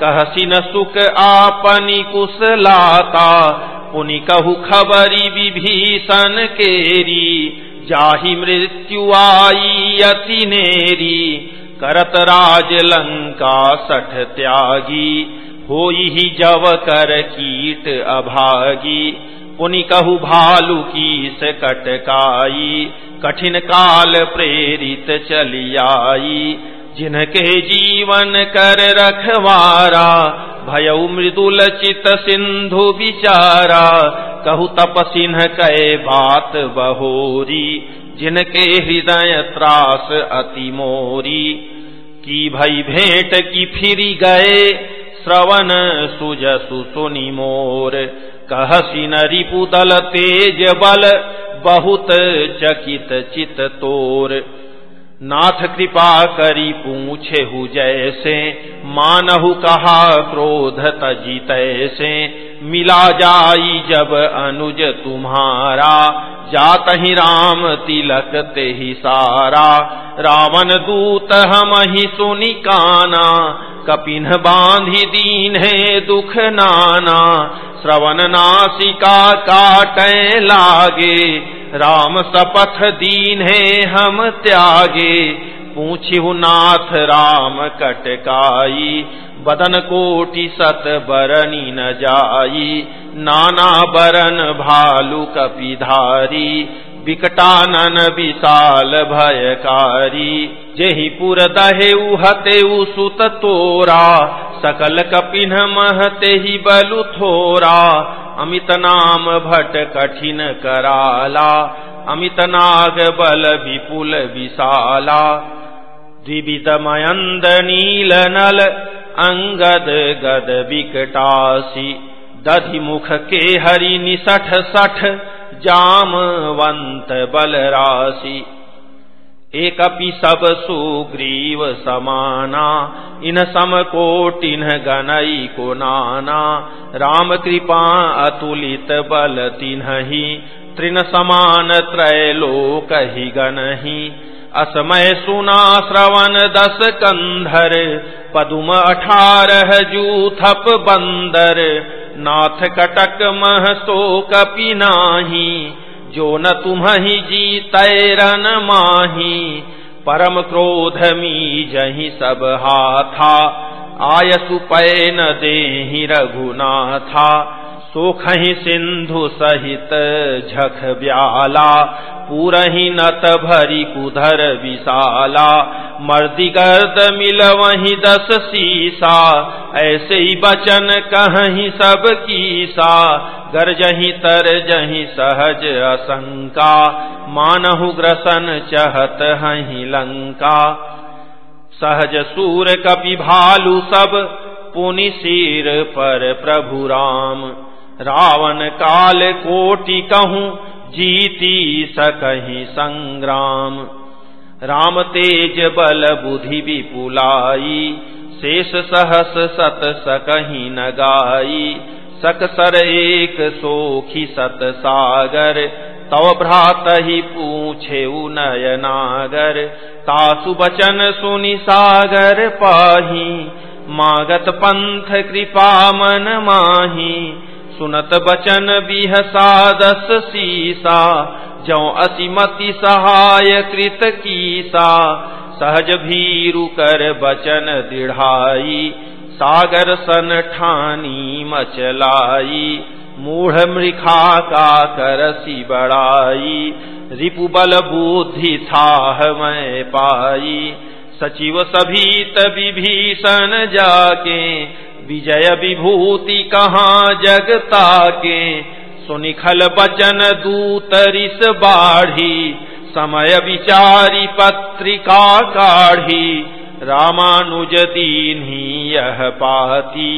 कहसी न सुख आपनी कुशलाता। पुनि कहु खबरी विभीषण केरी जाहि मृत्यु आई अति नेरी, करत राज लंका सठ त्यागी हो ही जव कर कीट अभागी। पुनि कहु भालु की से कटकाई कठिन काल प्रेरित चली आई जिनके जीवन कर रखवारा भयउ मृदुल चित सिंधु विचारा कहु तपसिन्ह कै बात बहोरी, जिनके हृदय त्रास अति मोरी। की भई भेंट की फिरी गए, श्रवण सुजसु सुनि मोर। कहसी दल तेज बल, बहुत चकित चित तोर। नाथ कृपा करी पूछे हु जैसे, मानहु कहा क्रोध तजी तैसे। मिला जाई जब अनुज तुम्हारा जात ही राम तिलक ते ही सारा। रावण दूत हम ही सुनी काना, कपिन बांधी दीन है दुख नाना। श्रवण नासिका काटे लागे राम सपथ दीन है हम त्यागे। पूछिहु नाथ राम कटकाई। बदन कोटि सत बरनी न जाई। नाना बरन भालू कपिधारी विकटानन विशाल भयकारी जेहि पुर दहे उहते सुत तोरा सकल कपिन महते ही बलु थोरा अमित नाम भट कठिन कराला, अमित नाग बल विपुल विशाला। द्विविध मयंद नील नल, अंगद गद विकटासी। दधि मुख के हरि निसठ सठ जामवंत बल राशि एकपि सब सुग्रीव समाना, इन सम कोटिन गनई को नाना। राम कृपा अतुलित बल तिन्हि तृण समान त्रैलोक ही गनही असमय सुना श्रवण दस कंधर पदुम अठारह जूथप बंदर। नाथ कटक मह सो कपि नाही जो न तुम ही जी तैरन माही। परम क्रोध मी जही सब हाथा, आयसु न दे रघुनाथा। सोखही सिंधु सहित झख ब्याला पूरही नत भरी कुधर विशाला। मर्दी गर्द मिल वही दस सीसा, ऐसे ही बचन कहीं सब कीसा। गरजही तर जही सहज असंका, मानहु ग्रसन चहत हही लंका। सहज सूर कपि भालु सब, पुनि सिर पर प्रभु राम। रावण काल कोटि कहूँ, जीती सकही संग्राम। राम तेज बल बुद्धि विपुलाई, शेष सहस सत सकही न गाई सकसर एक सोखी सत सागर, तव भ्रात ही पूछे नयनागर तासु बचन सुनि सागर पाही, मागत पंथ कृपा मन माही। सुनत बचन बिहसा दस सीसा, जो अतिमति सहाय कृत कीसा। सहज भीरु कर बचन दृढ़ाई, सागर सन ठानी मचलाई। मूढ़ मृखा का करसी बड़ाई, रिपु बल बुद्धि था मैं पाई। सचिव सभी विभीषण जाके विजय विभूति कहाँ जगता के सुनिखल बचन दूतरिस बाढ़ी, समय विचारी पत्रिका काढ़ी। रामानुज दीन ही यह पाती,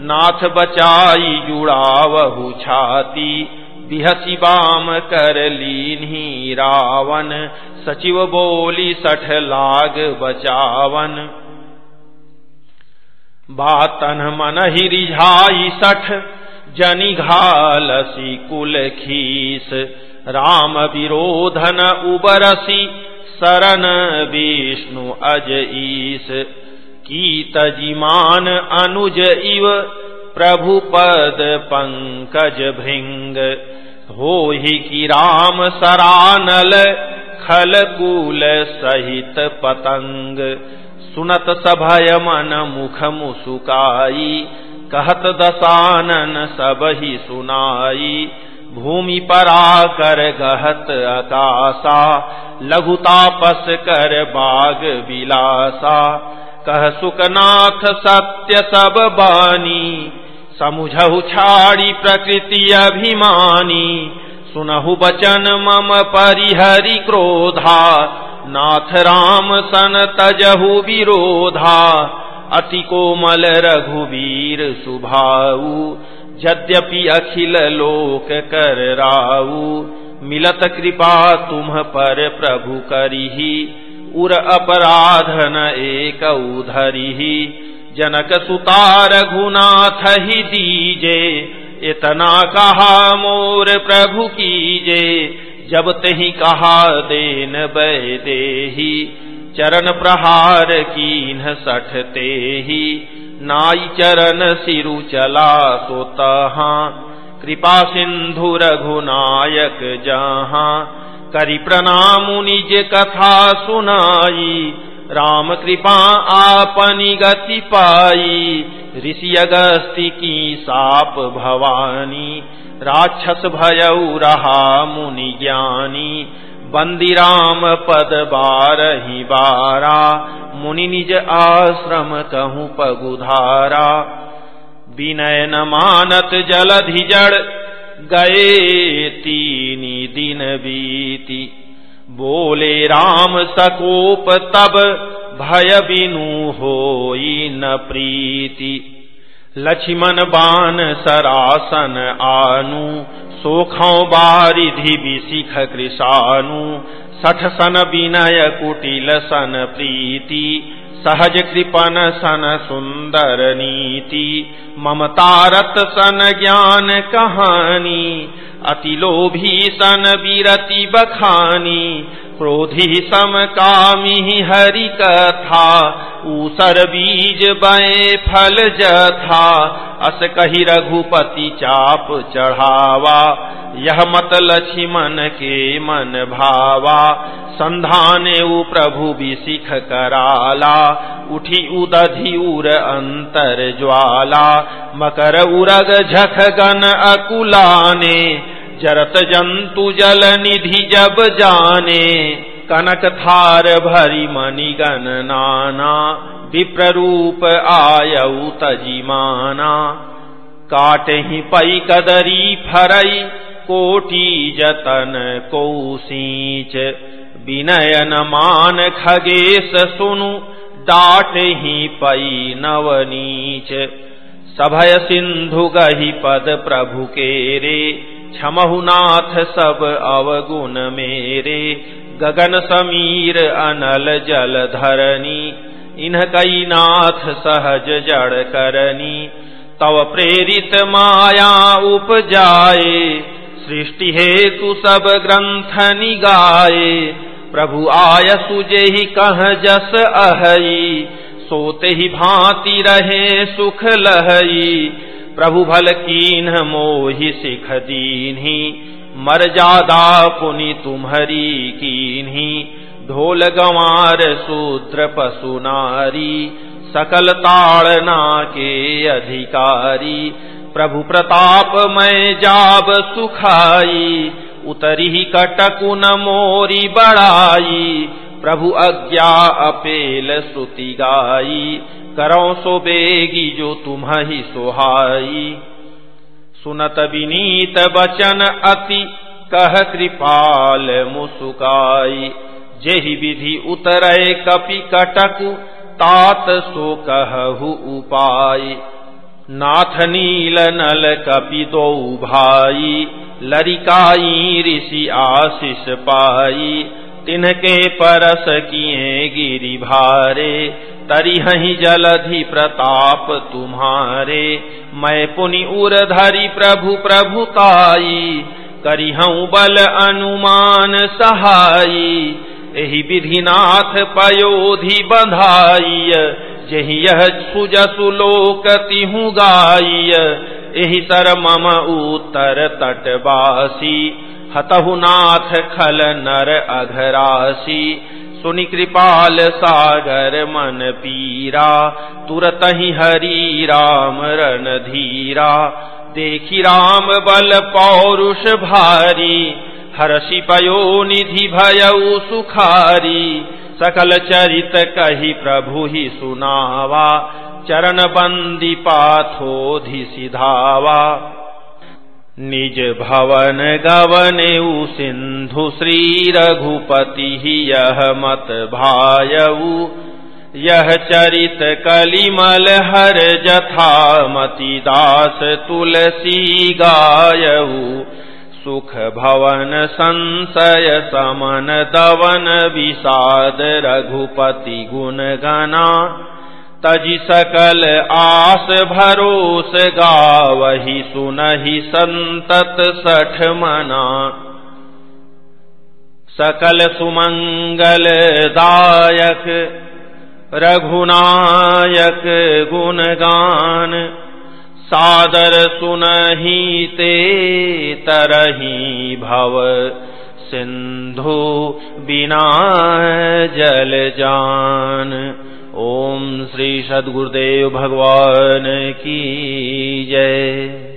नाथ बचाई जुड़ावहु छाती। बिहसी बाम कर लीन ही रावण, सचिव बोली सठ लाग बचावन। बातन मन ही रिझाई सठ, जनि घालसी कुल खीस। राम विरोधन उबरसी सरन विष्णु अज ईस। कीत जिमान अनुज इव, प्रभु पद पंकज भृंग। हो ही की राम सरानल खल कूल सहित पतंग। सुनत सभय मन मुख मुसुकाई कहत दसानन सब ही सुनाई। भूमि पर आकर गहत अकाशा लघुतापस कर बाग विलासा कह सुकनाथ सत्य सब बानी। समुझहु छाड़ी प्रकृति अभिमानी। सुनहु बचन मम परिहरि क्रोधा। नाथ राम सन तजहु विरोधा, अति कोमल रघुवीर सुभाऊ, यद्यपि अखिल लोक कर राऊ। मिलत कृपा तुम पर प्रभु करिही, उर अपराधन एक उधरिही। जनक सुतार गुनाथ ही दीजे इतना कहा मोर प्रभु कीजे। जब तही कहा, देन बै चरण प्रहार कीन सठते ही, नाई चरण सिरु चला तो तहा, कृपा सिंधु रघुनायक जहा, करी प्रणाम निज कथा सुनाई, राम कृपा आपनी गति पाई, ऋषि अगस्ती की साप भवानी राक्षस भयऊ रहा मुनि ज्ञानी बंदी राम पद बारही बारा मुनि निज आश्रम कहूँ पगुधारा। विनय न मानत जलधि जड़ गए तीनी दिन बीती। बोले राम सकोप तब भय बिनु हो न प्रीति। लक्ष्मण बान सरासन आनु सोखौ बारिधि विशिख कृषानु, सठ सन विनय कुटिल सन प्रीति, सहज कृपन सन सुंदर नीति ममतारत सन ज्ञान कहानी अति लोभी सन विरति बखानी, क्रोधी सम कामी हरि कथा, ऊसर बीज बए फल जथा, अस कही रघुपति चाप चढ़ावा, यह मत लक्ष्मण के मन भावा, संधाने उ प्रभु भी सिख कराला, उठी उदधि उर अंतर ज्वाला, मकर उरग झख गन अकुलाने जरत जंतु जल निधि जब जाने, कनक थार भरी मणिगन नाना विप्र रूप आयऊ तजिमाना। काट ही पई कदरी फरई कोटि जतन कौसीच। विनयन मान खगेश सुनु डाट ही पई नवनीच। सभय सिंधु गही पद प्रभु के रे क्षमहुनाथ सब अवगुण मेरे। गगन समीर, अनल जल धरनी इन्ह कई नाथ सहज जड़ करनी तव प्रेरित माया उपजाए, सृष्टि हेतु सब ग्रंथ निगाए। प्रभु आय सुजे ही कह जस अहई, सोते ही भांति रहे सुख लहई। प्रभु भल कीन मोहि सिख दीन्ही मर जादा पुनि तुम्हरी कीन्ही। ढोल गंवार शूद्र पशु नारी, सकल ताड़ना के अधिकारी। प्रभु प्रताप मैं जाब सुखाई, उतरी कटकुन मोरी बड़ाई। प्रभु अज्ञा अपेल श्रुति गाई करो सो बेगी जो तुम ही सोहाई। सुनत विनीत बचन अति, कह कृपाल मुसुकाई। जेहि विधि उतरे कपि कटकु, तात सो कहु उपाय नाथ नील नल कपि दो भाई, लरिकाई ऋषि आशीष पाई। तिनके परस किए गिरि भारे तरिहि जलधि प्रताप तुम्हारे। मैं पुनि उर धरि प्रभु प्रभुताई करिहऊ बल अनुमान सहाई। एहि विधिनाथ पयोधि बधाई, जही यह सुजसु लोकति हूँ गाय यही सर मम उत्तर तटवासी, हतहुनाथ खल नर अघरासी। सुनि कृपाल सागर मन पीरा, तुरत ही हरि राम रन धीरा। देखी राम बल पौरुष भारी, हर्षि पयो निधि भयऊ सुखारी। सकल चरित कही प्रभु ही सुनावा, चरण बंदी पाथोधि सिधावा। निज भवन गवनेऊ सिंधु श्री रघुपति यह मत भायऊ यह चरित कलिमल हर जथा मति दास तुलसी गायऊ सुख भवन संशय समन दवन विषाद रघुपति गुण गना तजि सकल आस भरोस गावही सुनहि संतत सठ मना। सकल सुमंगल दायक, रघुनायक गुणगान। सादर सुनही ते तरही भव, सिंधु बिना जल जान। ओम श्री सदगुरुदेव भगवान की जय।